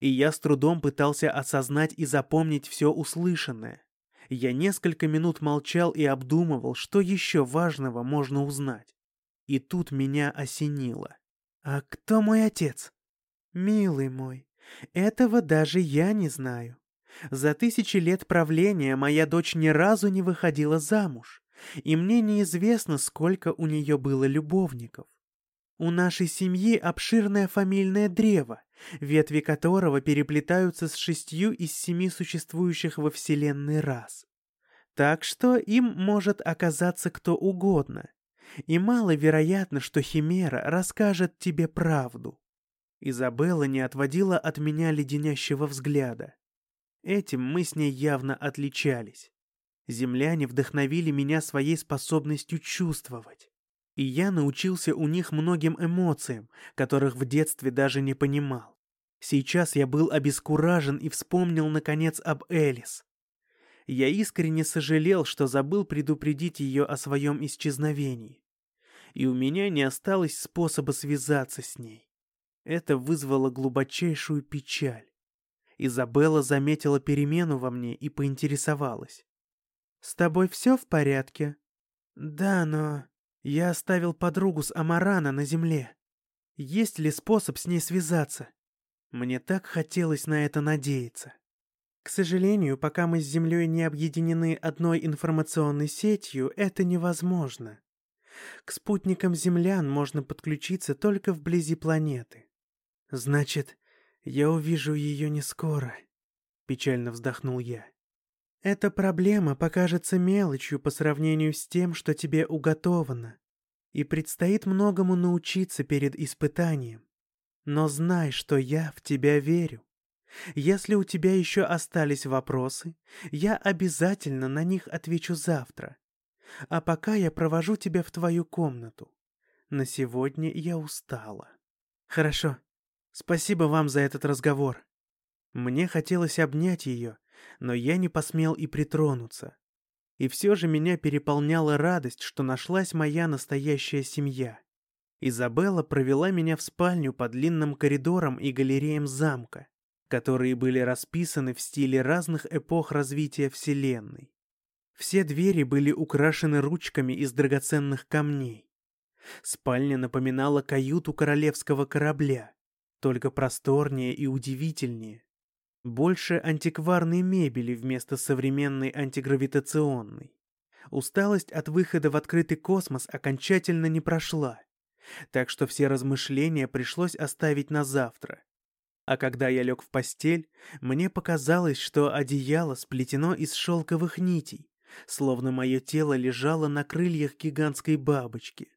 И я с трудом пытался осознать и запомнить все услышанное. Я несколько минут молчал и обдумывал, что еще важного можно узнать. И тут меня осенило. «А кто мой отец?» «Милый мой, этого даже я не знаю. За тысячи лет правления моя дочь ни разу не выходила замуж, и мне неизвестно, сколько у нее было любовников. У нашей семьи обширное фамильное древо, ветви которого переплетаются с шестью из семи существующих во Вселенной рас. Так что им может оказаться кто угодно, и маловероятно, что Химера расскажет тебе правду. Изабелла не отводила от меня леденящего взгляда. Этим мы с ней явно отличались. Земляне вдохновили меня своей способностью чувствовать. И я научился у них многим эмоциям, которых в детстве даже не понимал. Сейчас я был обескуражен и вспомнил, наконец, об Элис. Я искренне сожалел, что забыл предупредить ее о своем исчезновении. И у меня не осталось способа связаться с ней. Это вызвало глубочайшую печаль. Изабелла заметила перемену во мне и поинтересовалась. «С тобой все в порядке?» «Да, но...» Я оставил подругу с Амарана на земле. Есть ли способ с ней связаться? Мне так хотелось на это надеяться. К сожалению, пока мы с Землей не объединены одной информационной сетью, это невозможно. К спутникам землян можно подключиться только вблизи планеты. Значит, я увижу ее не скоро, печально вздохнул я. Эта проблема покажется мелочью по сравнению с тем, что тебе уготовано, и предстоит многому научиться перед испытанием. Но знай, что я в тебя верю. Если у тебя еще остались вопросы, я обязательно на них отвечу завтра. А пока я провожу тебя в твою комнату. На сегодня я устала. Хорошо. Спасибо вам за этот разговор. Мне хотелось обнять ее, но я не посмел и притронуться. И все же меня переполняла радость, что нашлась моя настоящая семья. Изабелла провела меня в спальню по длинным коридорам и галереям замка, которые были расписаны в стиле разных эпох развития Вселенной. Все двери были украшены ручками из драгоценных камней. Спальня напоминала каюту королевского корабля, только просторнее и удивительнее. Больше антикварной мебели вместо современной антигравитационной. Усталость от выхода в открытый космос окончательно не прошла, так что все размышления пришлось оставить на завтра. А когда я лег в постель, мне показалось, что одеяло сплетено из шелковых нитей, словно мое тело лежало на крыльях гигантской бабочки.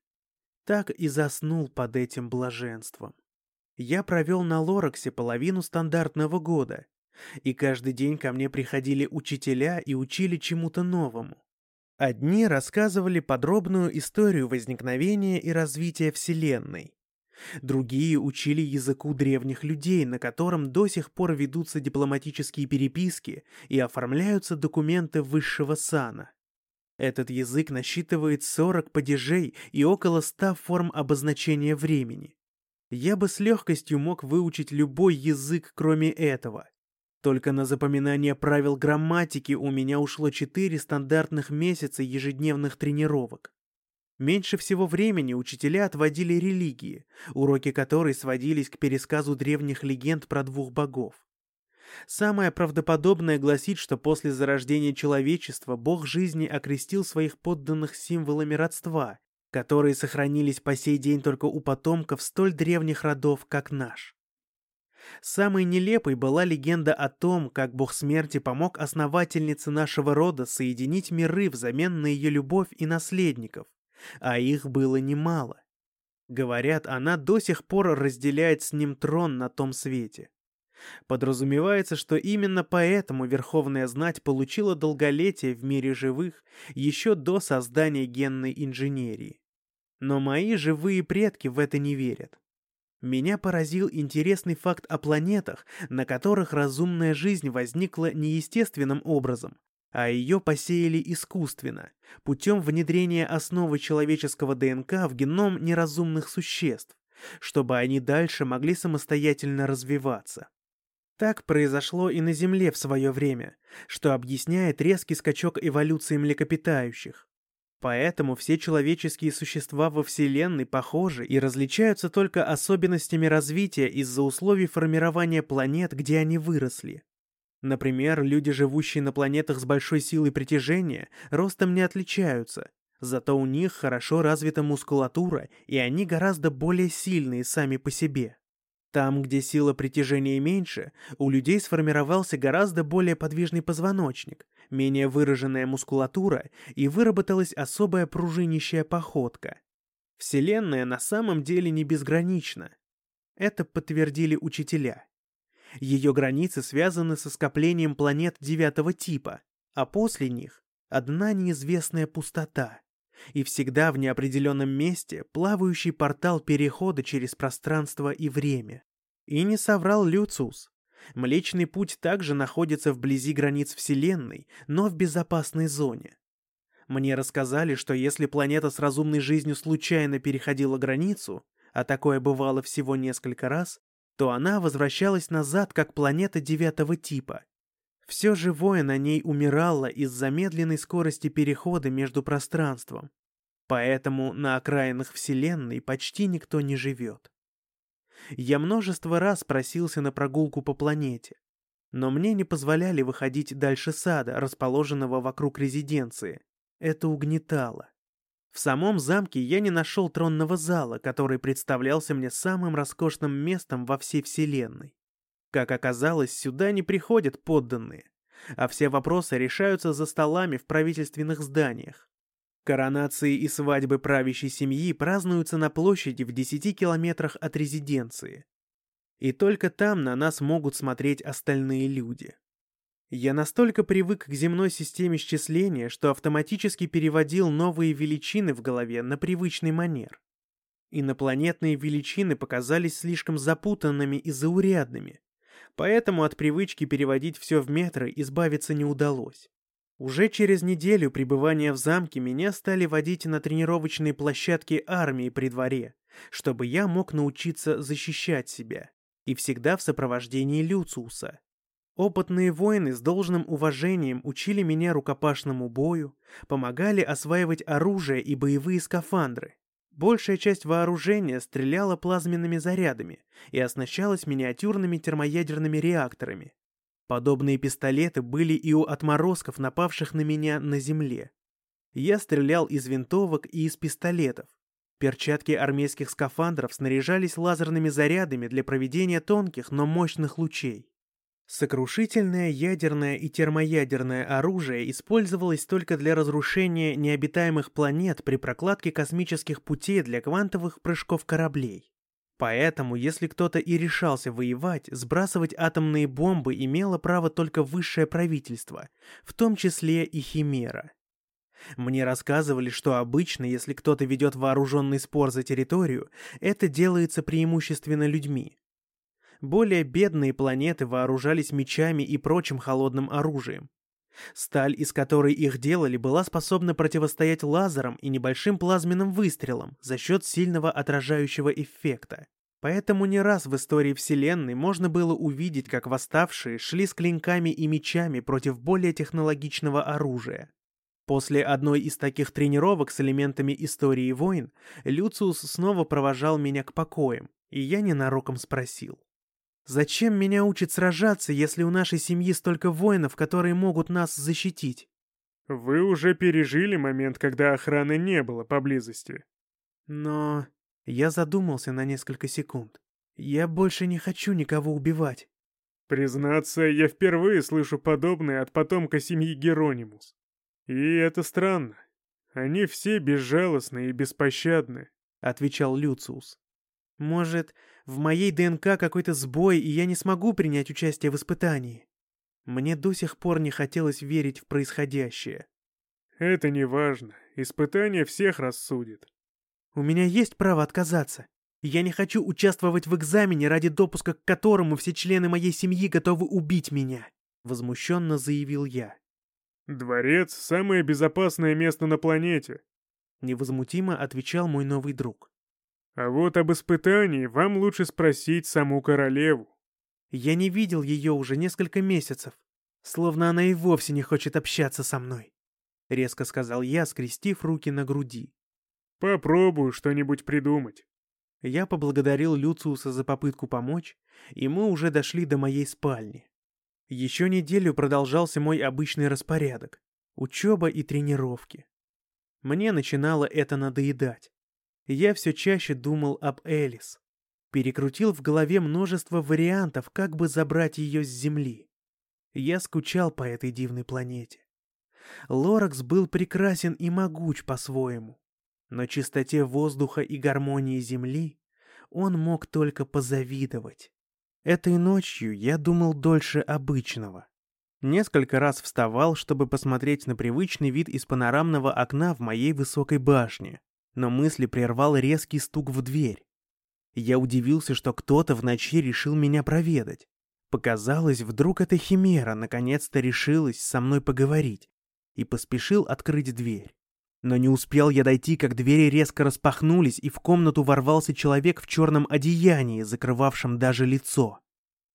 Так и заснул под этим блаженством. Я провел на Лораксе половину стандартного года, и каждый день ко мне приходили учителя и учили чему-то новому. Одни рассказывали подробную историю возникновения и развития Вселенной. Другие учили языку древних людей, на котором до сих пор ведутся дипломатические переписки и оформляются документы высшего сана. Этот язык насчитывает 40 падежей и около 100 форм обозначения времени. Я бы с легкостью мог выучить любой язык, кроме этого. Только на запоминание правил грамматики у меня ушло 4 стандартных месяца ежедневных тренировок. Меньше всего времени учителя отводили религии, уроки которой сводились к пересказу древних легенд про двух богов. Самое правдоподобное гласит, что после зарождения человечества бог жизни окрестил своих подданных символами родства которые сохранились по сей день только у потомков столь древних родов, как наш. Самой нелепой была легенда о том, как бог смерти помог основательнице нашего рода соединить миры взамен на ее любовь и наследников, а их было немало. Говорят, она до сих пор разделяет с ним трон на том свете. Подразумевается, что именно поэтому Верховная Знать получила долголетие в мире живых еще до создания генной инженерии. Но мои живые предки в это не верят. Меня поразил интересный факт о планетах, на которых разумная жизнь возникла не естественным образом, а ее посеяли искусственно, путем внедрения основы человеческого ДНК в геном неразумных существ, чтобы они дальше могли самостоятельно развиваться. Так произошло и на Земле в свое время, что объясняет резкий скачок эволюции млекопитающих. Поэтому все человеческие существа во Вселенной похожи и различаются только особенностями развития из-за условий формирования планет, где они выросли. Например, люди, живущие на планетах с большой силой притяжения, ростом не отличаются, зато у них хорошо развита мускулатура, и они гораздо более сильные сами по себе. Там, где сила притяжения меньше, у людей сформировался гораздо более подвижный позвоночник, менее выраженная мускулатура и выработалась особая пружинищая походка. Вселенная на самом деле не безгранична. Это подтвердили учителя. Ее границы связаны со скоплением планет девятого типа, а после них одна неизвестная пустота, и всегда в неопределенном месте плавающий портал перехода через пространство и время. И не соврал Люциус. Млечный путь также находится вблизи границ Вселенной, но в безопасной зоне. Мне рассказали, что если планета с разумной жизнью случайно переходила границу, а такое бывало всего несколько раз, то она возвращалась назад как планета девятого типа. Все живое на ней умирало из-за медленной скорости перехода между пространством. Поэтому на окраинах Вселенной почти никто не живет. Я множество раз просился на прогулку по планете, но мне не позволяли выходить дальше сада, расположенного вокруг резиденции. Это угнетало. В самом замке я не нашел тронного зала, который представлялся мне самым роскошным местом во всей Вселенной. Как оказалось, сюда не приходят подданные, а все вопросы решаются за столами в правительственных зданиях. Коронации и свадьбы правящей семьи празднуются на площади в 10 километрах от резиденции. И только там на нас могут смотреть остальные люди. Я настолько привык к земной системе счисления, что автоматически переводил новые величины в голове на привычный манер. Инопланетные величины показались слишком запутанными и заурядными, поэтому от привычки переводить все в метры избавиться не удалось. Уже через неделю пребывания в замке меня стали водить на тренировочные площадки армии при дворе, чтобы я мог научиться защищать себя, и всегда в сопровождении Люциуса. Опытные воины с должным уважением учили меня рукопашному бою, помогали осваивать оружие и боевые скафандры. Большая часть вооружения стреляла плазменными зарядами и оснащалась миниатюрными термоядерными реакторами. Подобные пистолеты были и у отморозков, напавших на меня на земле. Я стрелял из винтовок и из пистолетов. Перчатки армейских скафандров снаряжались лазерными зарядами для проведения тонких, но мощных лучей. Сокрушительное ядерное и термоядерное оружие использовалось только для разрушения необитаемых планет при прокладке космических путей для квантовых прыжков кораблей. Поэтому, если кто-то и решался воевать, сбрасывать атомные бомбы имело право только высшее правительство, в том числе и Химера. Мне рассказывали, что обычно, если кто-то ведет вооруженный спор за территорию, это делается преимущественно людьми, более бедные планеты вооружались мечами и прочим холодным оружием. Сталь, из которой их делали, была способна противостоять лазерам и небольшим плазменным выстрелам за счет сильного отражающего эффекта. Поэтому не раз в истории Вселенной можно было увидеть, как восставшие шли с клинками и мечами против более технологичного оружия. После одной из таких тренировок с элементами истории войн, Люциус снова провожал меня к покоям, и я ненароком спросил. Зачем меня учат сражаться, если у нашей семьи столько воинов, которые могут нас защитить? Вы уже пережили момент, когда охраны не было поблизости. Но... Я задумался на несколько секунд. Я больше не хочу никого убивать. Признаться, я впервые слышу подобное от потомка семьи Геронимус. И это странно. Они все безжалостны и беспощадны, — отвечал Люциус. Может, в моей ДНК какой-то сбой, и я не смогу принять участие в испытании. Мне до сих пор не хотелось верить в происходящее. Это не важно. Испытание всех рассудит. У меня есть право отказаться. Я не хочу участвовать в экзамене, ради допуска к которому все члены моей семьи готовы убить меня, возмущенно заявил я. Дворец — самое безопасное место на планете, невозмутимо отвечал мой новый друг. А вот об испытании вам лучше спросить саму королеву. Я не видел ее уже несколько месяцев, словно она и вовсе не хочет общаться со мной. Резко сказал я, скрестив руки на груди. Попробую что-нибудь придумать. Я поблагодарил Люциуса за попытку помочь, и мы уже дошли до моей спальни. Еще неделю продолжался мой обычный распорядок — учеба и тренировки. Мне начинало это надоедать я все чаще думал об Элис. Перекрутил в голове множество вариантов, как бы забрать ее с Земли. Я скучал по этой дивной планете. Лоракс был прекрасен и могуч по-своему, но чистоте воздуха и гармонии Земли он мог только позавидовать. Этой ночью я думал дольше обычного. Несколько раз вставал, чтобы посмотреть на привычный вид из панорамного окна в моей высокой башне, но мысли прервал резкий стук в дверь. Я удивился, что кто-то в ночи решил меня проведать. Показалось, вдруг эта химера наконец-то решилась со мной поговорить и поспешил открыть дверь. Но не успел я дойти, как двери резко распахнулись, и в комнату ворвался человек в черном одеянии, закрывавшем даже лицо.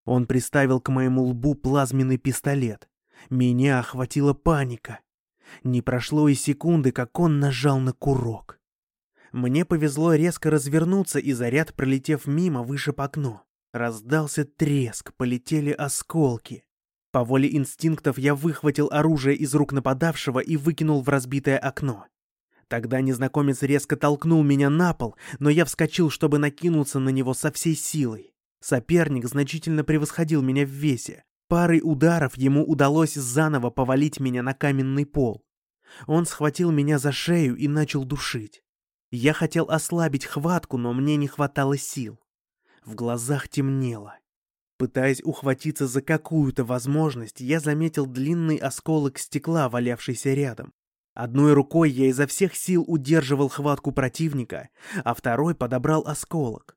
Он приставил к моему лбу плазменный пистолет. Меня охватила паника. Не прошло и секунды, как он нажал на курок. Мне повезло резко развернуться, и заряд, пролетев мимо, вышиб окно. Раздался треск, полетели осколки. По воле инстинктов я выхватил оружие из рук нападавшего и выкинул в разбитое окно. Тогда незнакомец резко толкнул меня на пол, но я вскочил, чтобы накинуться на него со всей силой. Соперник значительно превосходил меня в весе. Парой ударов ему удалось заново повалить меня на каменный пол. Он схватил меня за шею и начал душить. Я хотел ослабить хватку, но мне не хватало сил. В глазах темнело. Пытаясь ухватиться за какую-то возможность, я заметил длинный осколок стекла, валявшийся рядом. Одной рукой я изо всех сил удерживал хватку противника, а второй подобрал осколок.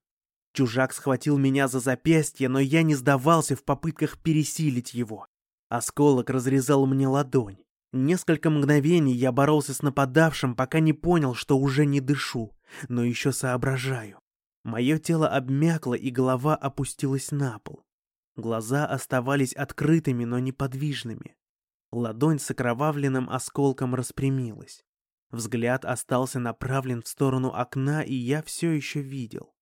Чужак схватил меня за запястье, но я не сдавался в попытках пересилить его. Осколок разрезал мне ладонь. Несколько мгновений я боролся с нападавшим, пока не понял, что уже не дышу, но еще соображаю. Мое тело обмякло, и голова опустилась на пол. Глаза оставались открытыми, но неподвижными. Ладонь с окровавленным осколком распрямилась. Взгляд остался направлен в сторону окна, и я все еще видел.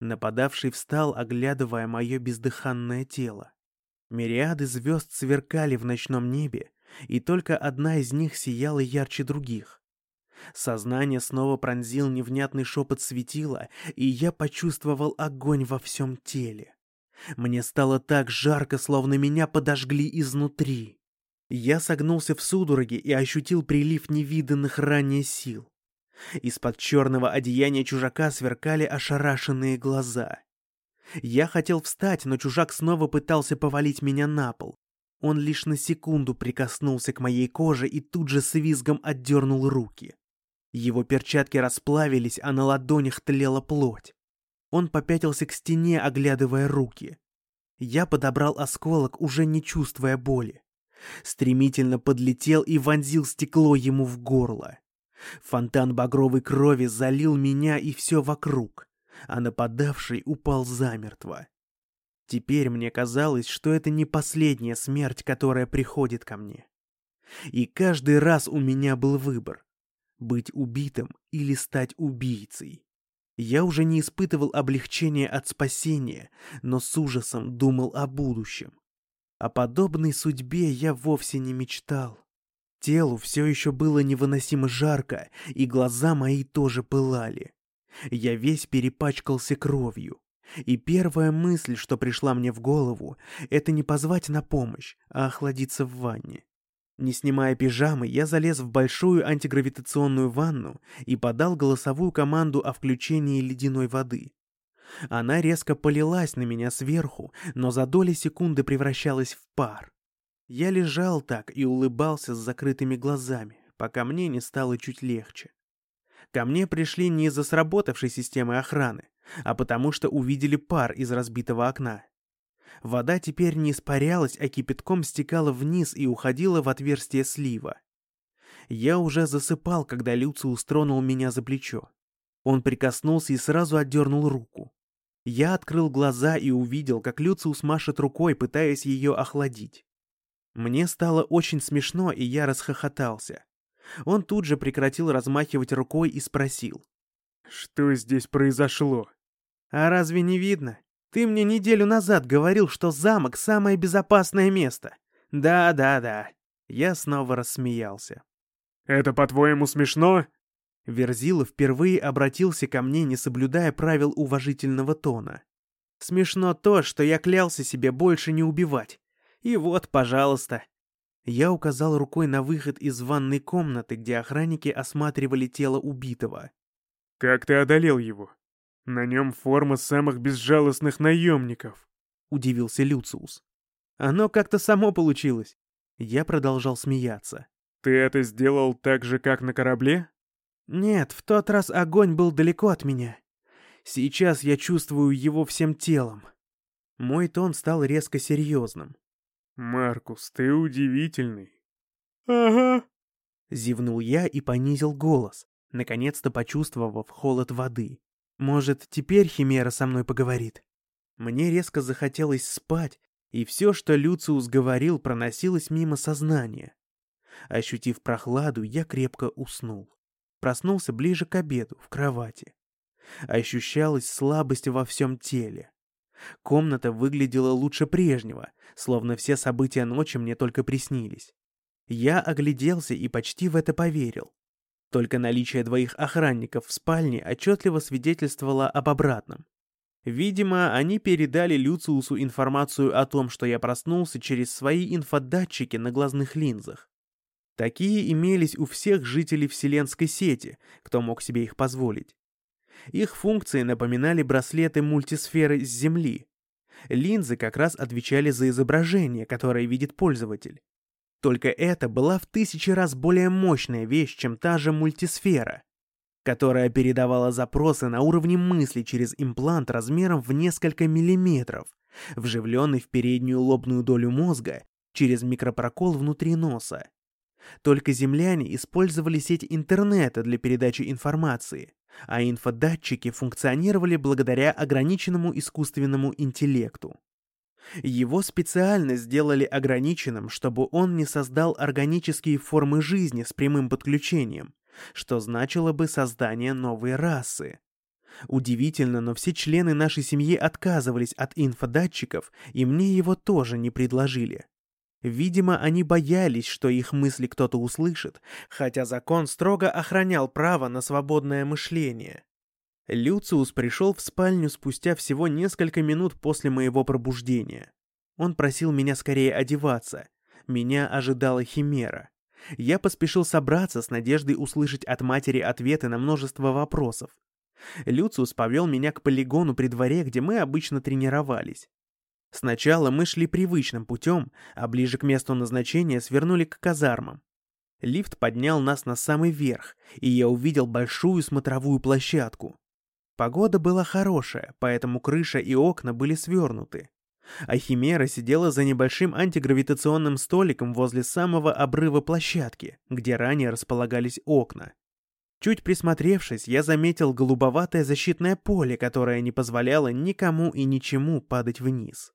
Нападавший встал, оглядывая мое бездыханное тело. Мириады звезд сверкали в ночном небе, и только одна из них сияла ярче других. Сознание снова пронзил невнятный шепот светила, и я почувствовал огонь во всем теле. Мне стало так жарко, словно меня подожгли изнутри. Я согнулся в судороге и ощутил прилив невиданных ранее сил. Из-под черного одеяния чужака сверкали ошарашенные глаза. Я хотел встать, но чужак снова пытался повалить меня на пол. Он лишь на секунду прикоснулся к моей коже и тут же с визгом отдернул руки. Его перчатки расплавились, а на ладонях тлела плоть. Он попятился к стене, оглядывая руки. Я подобрал осколок, уже не чувствуя боли. Стремительно подлетел и вонзил стекло ему в горло. Фонтан багровой крови залил меня и все вокруг, а нападавший упал замертво. Теперь мне казалось, что это не последняя смерть, которая приходит ко мне. И каждый раз у меня был выбор — быть убитым или стать убийцей. Я уже не испытывал облегчения от спасения, но с ужасом думал о будущем. О подобной судьбе я вовсе не мечтал. Телу все еще было невыносимо жарко, и глаза мои тоже пылали. Я весь перепачкался кровью. И первая мысль, что пришла мне в голову, это не позвать на помощь, а охладиться в ванне. Не снимая пижамы, я залез в большую антигравитационную ванну и подал голосовую команду о включении ледяной воды. Она резко полилась на меня сверху, но за доли секунды превращалась в пар. Я лежал так и улыбался с закрытыми глазами, пока мне не стало чуть легче. Ко мне пришли не из-за сработавшей системы охраны, а потому что увидели пар из разбитого окна. Вода теперь не испарялась, а кипятком стекала вниз и уходила в отверстие слива. Я уже засыпал, когда Люциус тронул меня за плечо. Он прикоснулся и сразу отдернул руку. Я открыл глаза и увидел, как Люциус машет рукой, пытаясь ее охладить. Мне стало очень смешно, и я расхохотался. Он тут же прекратил размахивать рукой и спросил. «Что здесь произошло?» «А разве не видно? Ты мне неделю назад говорил, что замок — самое безопасное место. Да-да-да». Я снова рассмеялся. «Это, по-твоему, смешно?» Верзилов впервые обратился ко мне, не соблюдая правил уважительного тона. «Смешно то, что я клялся себе больше не убивать. И вот, пожалуйста. Я указал рукой на выход из ванной комнаты, где охранники осматривали тело убитого. «Как ты одолел его? На нем форма самых безжалостных наемников», — удивился Люциус. «Оно как-то само получилось. Я продолжал смеяться. «Ты это сделал так же, как на корабле?» «Нет, в тот раз огонь был далеко от меня. Сейчас я чувствую его всем телом». Мой тон стал резко серьезным. «Маркус, ты удивительный». «Ага», — зевнул я и понизил голос, наконец-то почувствовав холод воды. «Может, теперь Химера со мной поговорит?» Мне резко захотелось спать, и все, что Люциус говорил, проносилось мимо сознания. Ощутив прохладу, я крепко уснул. Проснулся ближе к обеду, в кровати. Ощущалась слабость во всем теле. Комната выглядела лучше прежнего, словно все события ночи мне только приснились. Я огляделся и почти в это поверил. Только наличие двоих охранников в спальне отчетливо свидетельствовало об обратном. Видимо, они передали Люциусу информацию о том, что я проснулся через свои инфодатчики на глазных линзах. Такие имелись у всех жителей вселенской сети, кто мог себе их позволить. Их функции напоминали браслеты мультисферы с Земли. Линзы как раз отвечали за изображение, которое видит пользователь. Только это была в тысячи раз более мощная вещь, чем та же мультисфера, которая передавала запросы на уровне мысли через имплант размером в несколько миллиметров, вживленный в переднюю лобную долю мозга через микропрокол внутри носа. Только земляне использовали сеть интернета для передачи информации, а инфодатчики функционировали благодаря ограниченному искусственному интеллекту. Его специально сделали ограниченным, чтобы он не создал органические формы жизни с прямым подключением, что значило бы создание новой расы. Удивительно, но все члены нашей семьи отказывались от инфодатчиков, и мне его тоже не предложили. Видимо, они боялись, что их мысли кто-то услышит, хотя закон строго охранял право на свободное мышление. Люциус пришел в спальню спустя всего несколько минут после моего пробуждения. Он просил меня скорее одеваться. Меня ожидала химера. Я поспешил собраться с надеждой услышать от матери ответы на множество вопросов. Люциус повел меня к полигону при дворе, где мы обычно тренировались. Сначала мы шли привычным путем, а ближе к месту назначения свернули к казармам. Лифт поднял нас на самый верх, и я увидел большую смотровую площадку. Погода была хорошая, поэтому крыша и окна были свернуты. А Химера сидела за небольшим антигравитационным столиком возле самого обрыва площадки, где ранее располагались окна. Чуть присмотревшись, я заметил голубоватое защитное поле, которое не позволяло никому и ничему падать вниз.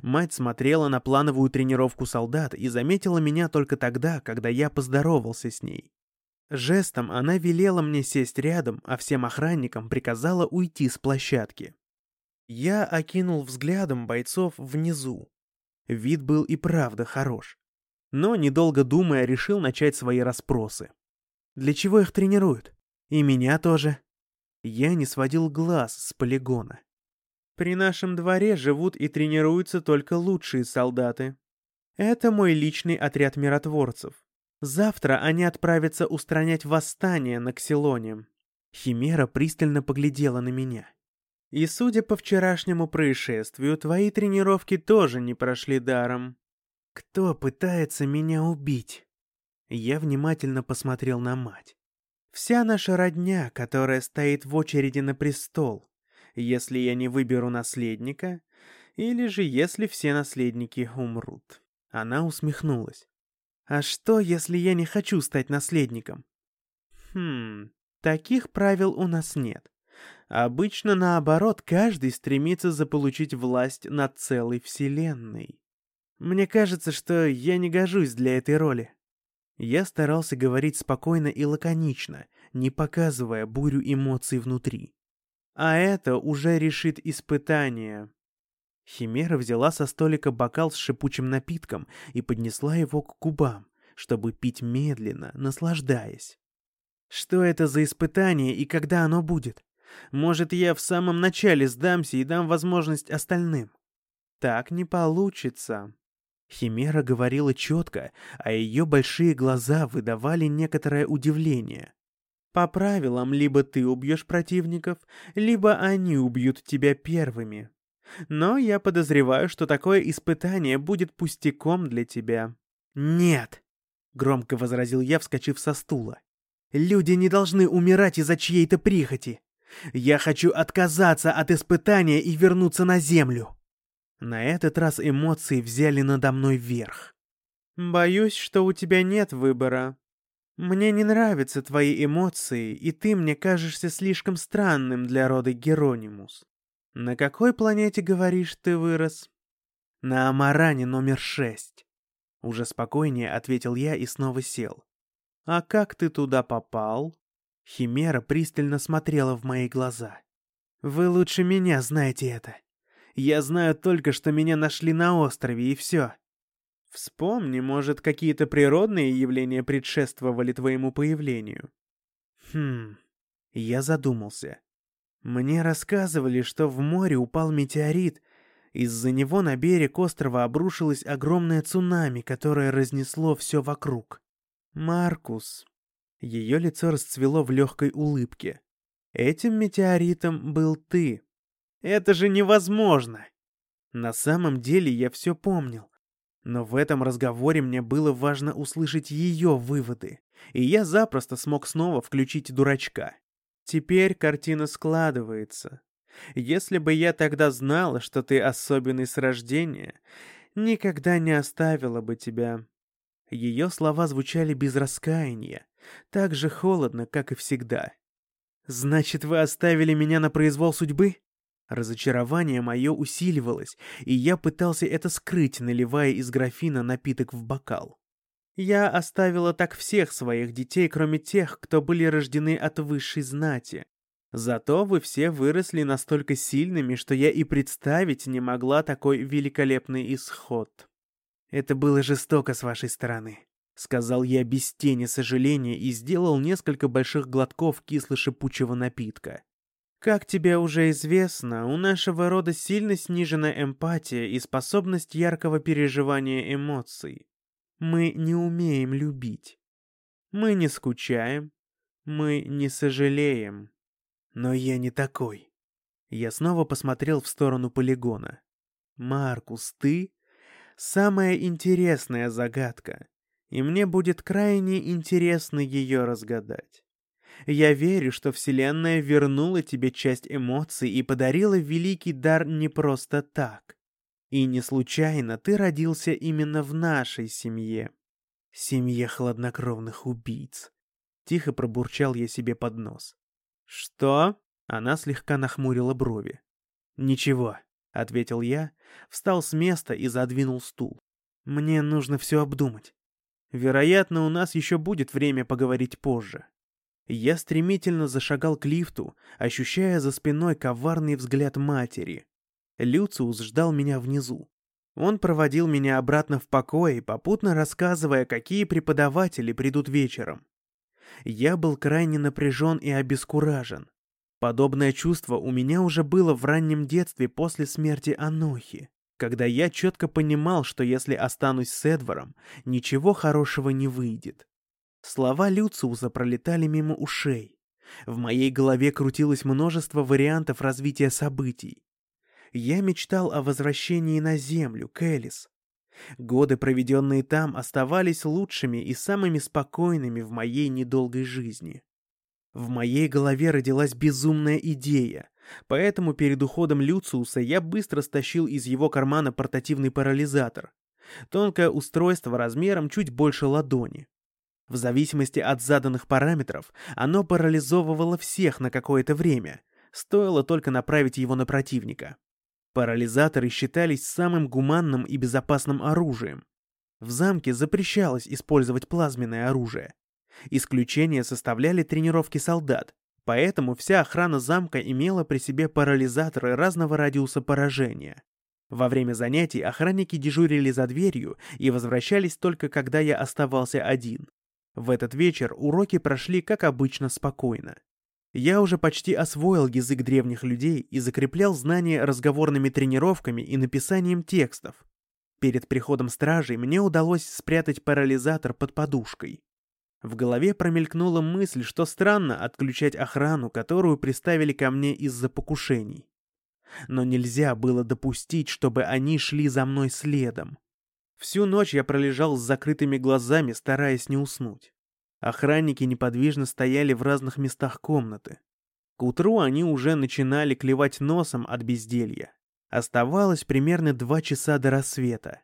Мать смотрела на плановую тренировку солдат и заметила меня только тогда, когда я поздоровался с ней. Жестом она велела мне сесть рядом, а всем охранникам приказала уйти с площадки. Я окинул взглядом бойцов внизу. Вид был и правда хорош. Но, недолго думая, решил начать свои расспросы. Для чего их тренируют? И меня тоже. Я не сводил глаз с полигона. При нашем дворе живут и тренируются только лучшие солдаты. Это мой личный отряд миротворцев. Завтра они отправятся устранять восстание на Ксилоне. Химера пристально поглядела на меня. И судя по вчерашнему происшествию, твои тренировки тоже не прошли даром. Кто пытается меня убить? Я внимательно посмотрел на мать. Вся наша родня, которая стоит в очереди на престол если я не выберу наследника, или же если все наследники умрут. Она усмехнулась. А что, если я не хочу стать наследником? Хм, таких правил у нас нет. Обычно наоборот, каждый стремится заполучить власть над целой вселенной. Мне кажется, что я не гожусь для этой роли. Я старался говорить спокойно и лаконично, не показывая бурю эмоций внутри. А это уже решит испытание. Химера взяла со столика бокал с шипучим напитком и поднесла его к губам, чтобы пить медленно, наслаждаясь. Что это за испытание и когда оно будет? Может, я в самом начале сдамся и дам возможность остальным? Так не получится. Химера говорила четко, а ее большие глаза выдавали некоторое удивление. По правилам, либо ты убьешь противников, либо они убьют тебя первыми. Но я подозреваю, что такое испытание будет пустяком для тебя. «Нет!» — громко возразил я, вскочив со стула. «Люди не должны умирать из-за чьей-то прихоти. Я хочу отказаться от испытания и вернуться на Землю!» На этот раз эмоции взяли надо мной верх. «Боюсь, что у тебя нет выбора. Мне не нравятся твои эмоции, и ты мне кажешься слишком странным для рода Геронимус. На какой планете, говоришь, ты вырос?» «На Амаране номер шесть». Уже спокойнее ответил я и снова сел. «А как ты туда попал?» Химера пристально смотрела в мои глаза. «Вы лучше меня знаете это. Я знаю только, что меня нашли на острове, и все. Вспомни, может, какие-то природные явления предшествовали твоему появлению. Хм, я задумался. Мне рассказывали, что в море упал метеорит, из-за него на берег острова обрушилось огромное цунами, которое разнесло все вокруг. Маркус. Ее лицо расцвело в легкой улыбке. Этим метеоритом был ты. Это же невозможно! На самом деле я все помнил. Но в этом разговоре мне было важно услышать ее выводы, и я запросто смог снова включить дурачка. Теперь картина складывается. Если бы я тогда знала, что ты особенный с рождения, никогда не оставила бы тебя. Ее слова звучали без раскаяния, так же холодно, как и всегда. «Значит, вы оставили меня на произвол судьбы?» Разочарование мое усиливалось, и я пытался это скрыть, наливая из графина напиток в бокал. Я оставила так всех своих детей, кроме тех, кто были рождены от высшей знати. Зато вы все выросли настолько сильными, что я и представить не могла такой великолепный исход. Это было жестоко с вашей стороны, сказал я без тени сожаления и сделал несколько больших глотков кисло-шипучего напитка. Как тебе уже известно, у нашего рода сильно снижена эмпатия и способность яркого переживания эмоций. Мы не умеем любить. Мы не скучаем. Мы не сожалеем. Но я не такой. Я снова посмотрел в сторону полигона. Маркус, ты — самая интересная загадка, и мне будет крайне интересно ее разгадать. Я верю, что Вселенная вернула тебе часть эмоций и подарила великий дар не просто так. И не случайно ты родился именно в нашей семье. Семье хладнокровных убийц. Тихо пробурчал я себе под нос. «Что?» Она слегка нахмурила брови. «Ничего», — ответил я, встал с места и задвинул стул. «Мне нужно все обдумать. Вероятно, у нас еще будет время поговорить позже. Я стремительно зашагал к лифту, ощущая за спиной коварный взгляд матери. Люциус ждал меня внизу. Он проводил меня обратно в покое, попутно рассказывая, какие преподаватели придут вечером. Я был крайне напряжен и обескуражен. Подобное чувство у меня уже было в раннем детстве после смерти Анохи, когда я четко понимал, что если останусь с Эдваром, ничего хорошего не выйдет. Слова Люциуса пролетали мимо ушей. В моей голове крутилось множество вариантов развития событий. Я мечтал о возвращении на Землю, к Элис. Годы, проведенные там, оставались лучшими и самыми спокойными в моей недолгой жизни. В моей голове родилась безумная идея, поэтому перед уходом Люциуса я быстро стащил из его кармана портативный парализатор. Тонкое устройство размером чуть больше ладони. В зависимости от заданных параметров, оно парализовывало всех на какое-то время, стоило только направить его на противника. Парализаторы считались самым гуманным и безопасным оружием. В замке запрещалось использовать плазменное оружие. Исключение составляли тренировки солдат, поэтому вся охрана замка имела при себе парализаторы разного радиуса поражения. Во время занятий охранники дежурили за дверью и возвращались только когда я оставался один. В этот вечер уроки прошли, как обычно, спокойно. Я уже почти освоил язык древних людей и закреплял знания разговорными тренировками и написанием текстов. Перед приходом стражей мне удалось спрятать парализатор под подушкой. В голове промелькнула мысль, что странно отключать охрану, которую приставили ко мне из-за покушений. Но нельзя было допустить, чтобы они шли за мной следом. Всю ночь я пролежал с закрытыми глазами, стараясь не уснуть. Охранники неподвижно стояли в разных местах комнаты. К утру они уже начинали клевать носом от безделья. Оставалось примерно два часа до рассвета.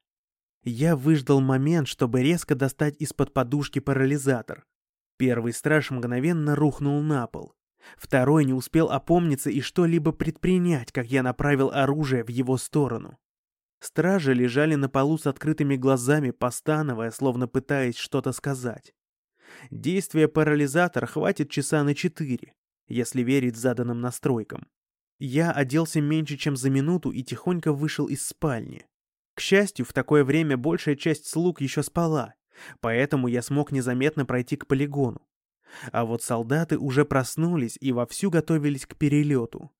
Я выждал момент, чтобы резко достать из-под подушки парализатор. Первый страж мгновенно рухнул на пол. Второй не успел опомниться и что-либо предпринять, как я направил оружие в его сторону. Стражи лежали на полу с открытыми глазами, постановая, словно пытаясь что-то сказать. Действие парализатора хватит часа на четыре, если верить заданным настройкам. Я оделся меньше, чем за минуту и тихонько вышел из спальни. К счастью, в такое время большая часть слуг еще спала, поэтому я смог незаметно пройти к полигону. А вот солдаты уже проснулись и вовсю готовились к перелету.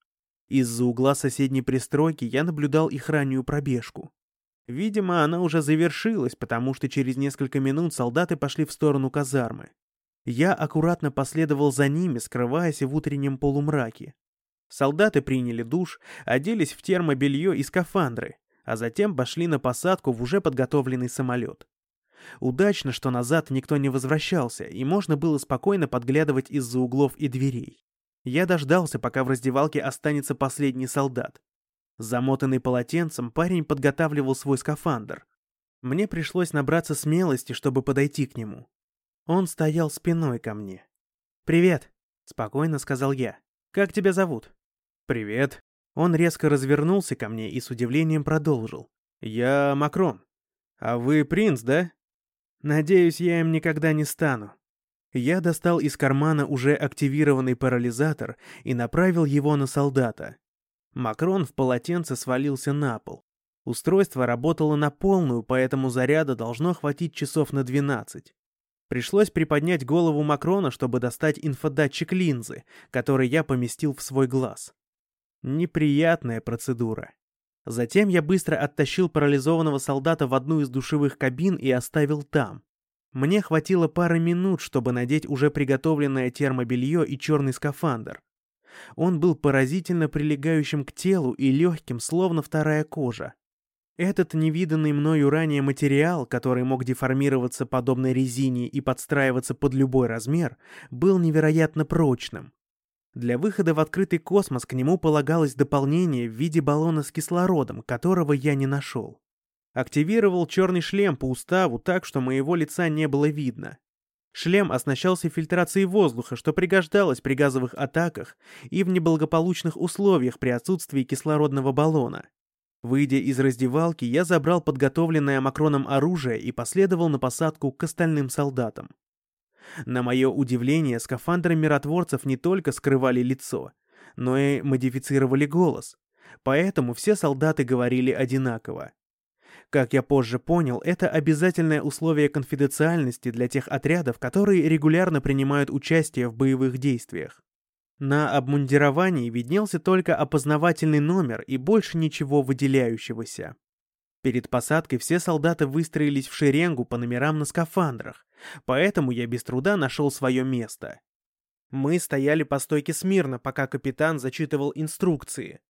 Из-за угла соседней пристройки я наблюдал их раннюю пробежку. Видимо, она уже завершилась, потому что через несколько минут солдаты пошли в сторону казармы. Я аккуратно последовал за ними, скрываясь в утреннем полумраке. Солдаты приняли душ, оделись в термобелье и скафандры, а затем пошли на посадку в уже подготовленный самолет. Удачно, что назад никто не возвращался, и можно было спокойно подглядывать из-за углов и дверей. Я дождался, пока в раздевалке останется последний солдат. Замотанный полотенцем, парень подготавливал свой скафандр. Мне пришлось набраться смелости, чтобы подойти к нему. Он стоял спиной ко мне. «Привет», — спокойно сказал я. «Как тебя зовут?» «Привет». Он резко развернулся ко мне и с удивлением продолжил. «Я Макрон. А вы принц, да?» «Надеюсь, я им никогда не стану». Я достал из кармана уже активированный парализатор и направил его на солдата. Макрон в полотенце свалился на пол. Устройство работало на полную, поэтому заряда должно хватить часов на 12. Пришлось приподнять голову Макрона, чтобы достать инфодатчик линзы, который я поместил в свой глаз. Неприятная процедура. Затем я быстро оттащил парализованного солдата в одну из душевых кабин и оставил там. Мне хватило пары минут, чтобы надеть уже приготовленное термобелье и черный скафандр. Он был поразительно прилегающим к телу и легким, словно вторая кожа. Этот невиданный мною ранее материал, который мог деформироваться подобно резине и подстраиваться под любой размер, был невероятно прочным. Для выхода в открытый космос к нему полагалось дополнение в виде баллона с кислородом, которого я не нашел. Активировал черный шлем по уставу так, что моего лица не было видно. Шлем оснащался фильтрацией воздуха, что пригождалось при газовых атаках и в неблагополучных условиях при отсутствии кислородного баллона. Выйдя из раздевалки, я забрал подготовленное Макроном оружие и последовал на посадку к остальным солдатам. На мое удивление, скафандры миротворцев не только скрывали лицо, но и модифицировали голос, поэтому все солдаты говорили одинаково. Как я позже понял, это обязательное условие конфиденциальности для тех отрядов, которые регулярно принимают участие в боевых действиях. На обмундировании виднелся только опознавательный номер и больше ничего выделяющегося. Перед посадкой все солдаты выстроились в шеренгу по номерам на скафандрах, поэтому я без труда нашел свое место. Мы стояли по стойке смирно, пока капитан зачитывал инструкции,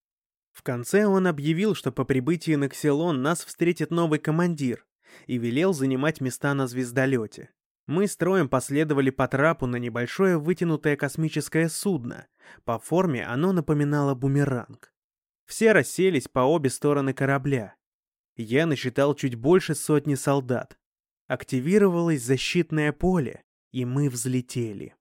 в конце он объявил, что по прибытии на Ксилон нас встретит новый командир, и велел занимать места на звездолете. Мы строем последовали по трапу на небольшое вытянутое космическое судно. По форме оно напоминало бумеранг. Все расселись по обе стороны корабля. Я насчитал чуть больше сотни солдат. Активировалось защитное поле, и мы взлетели.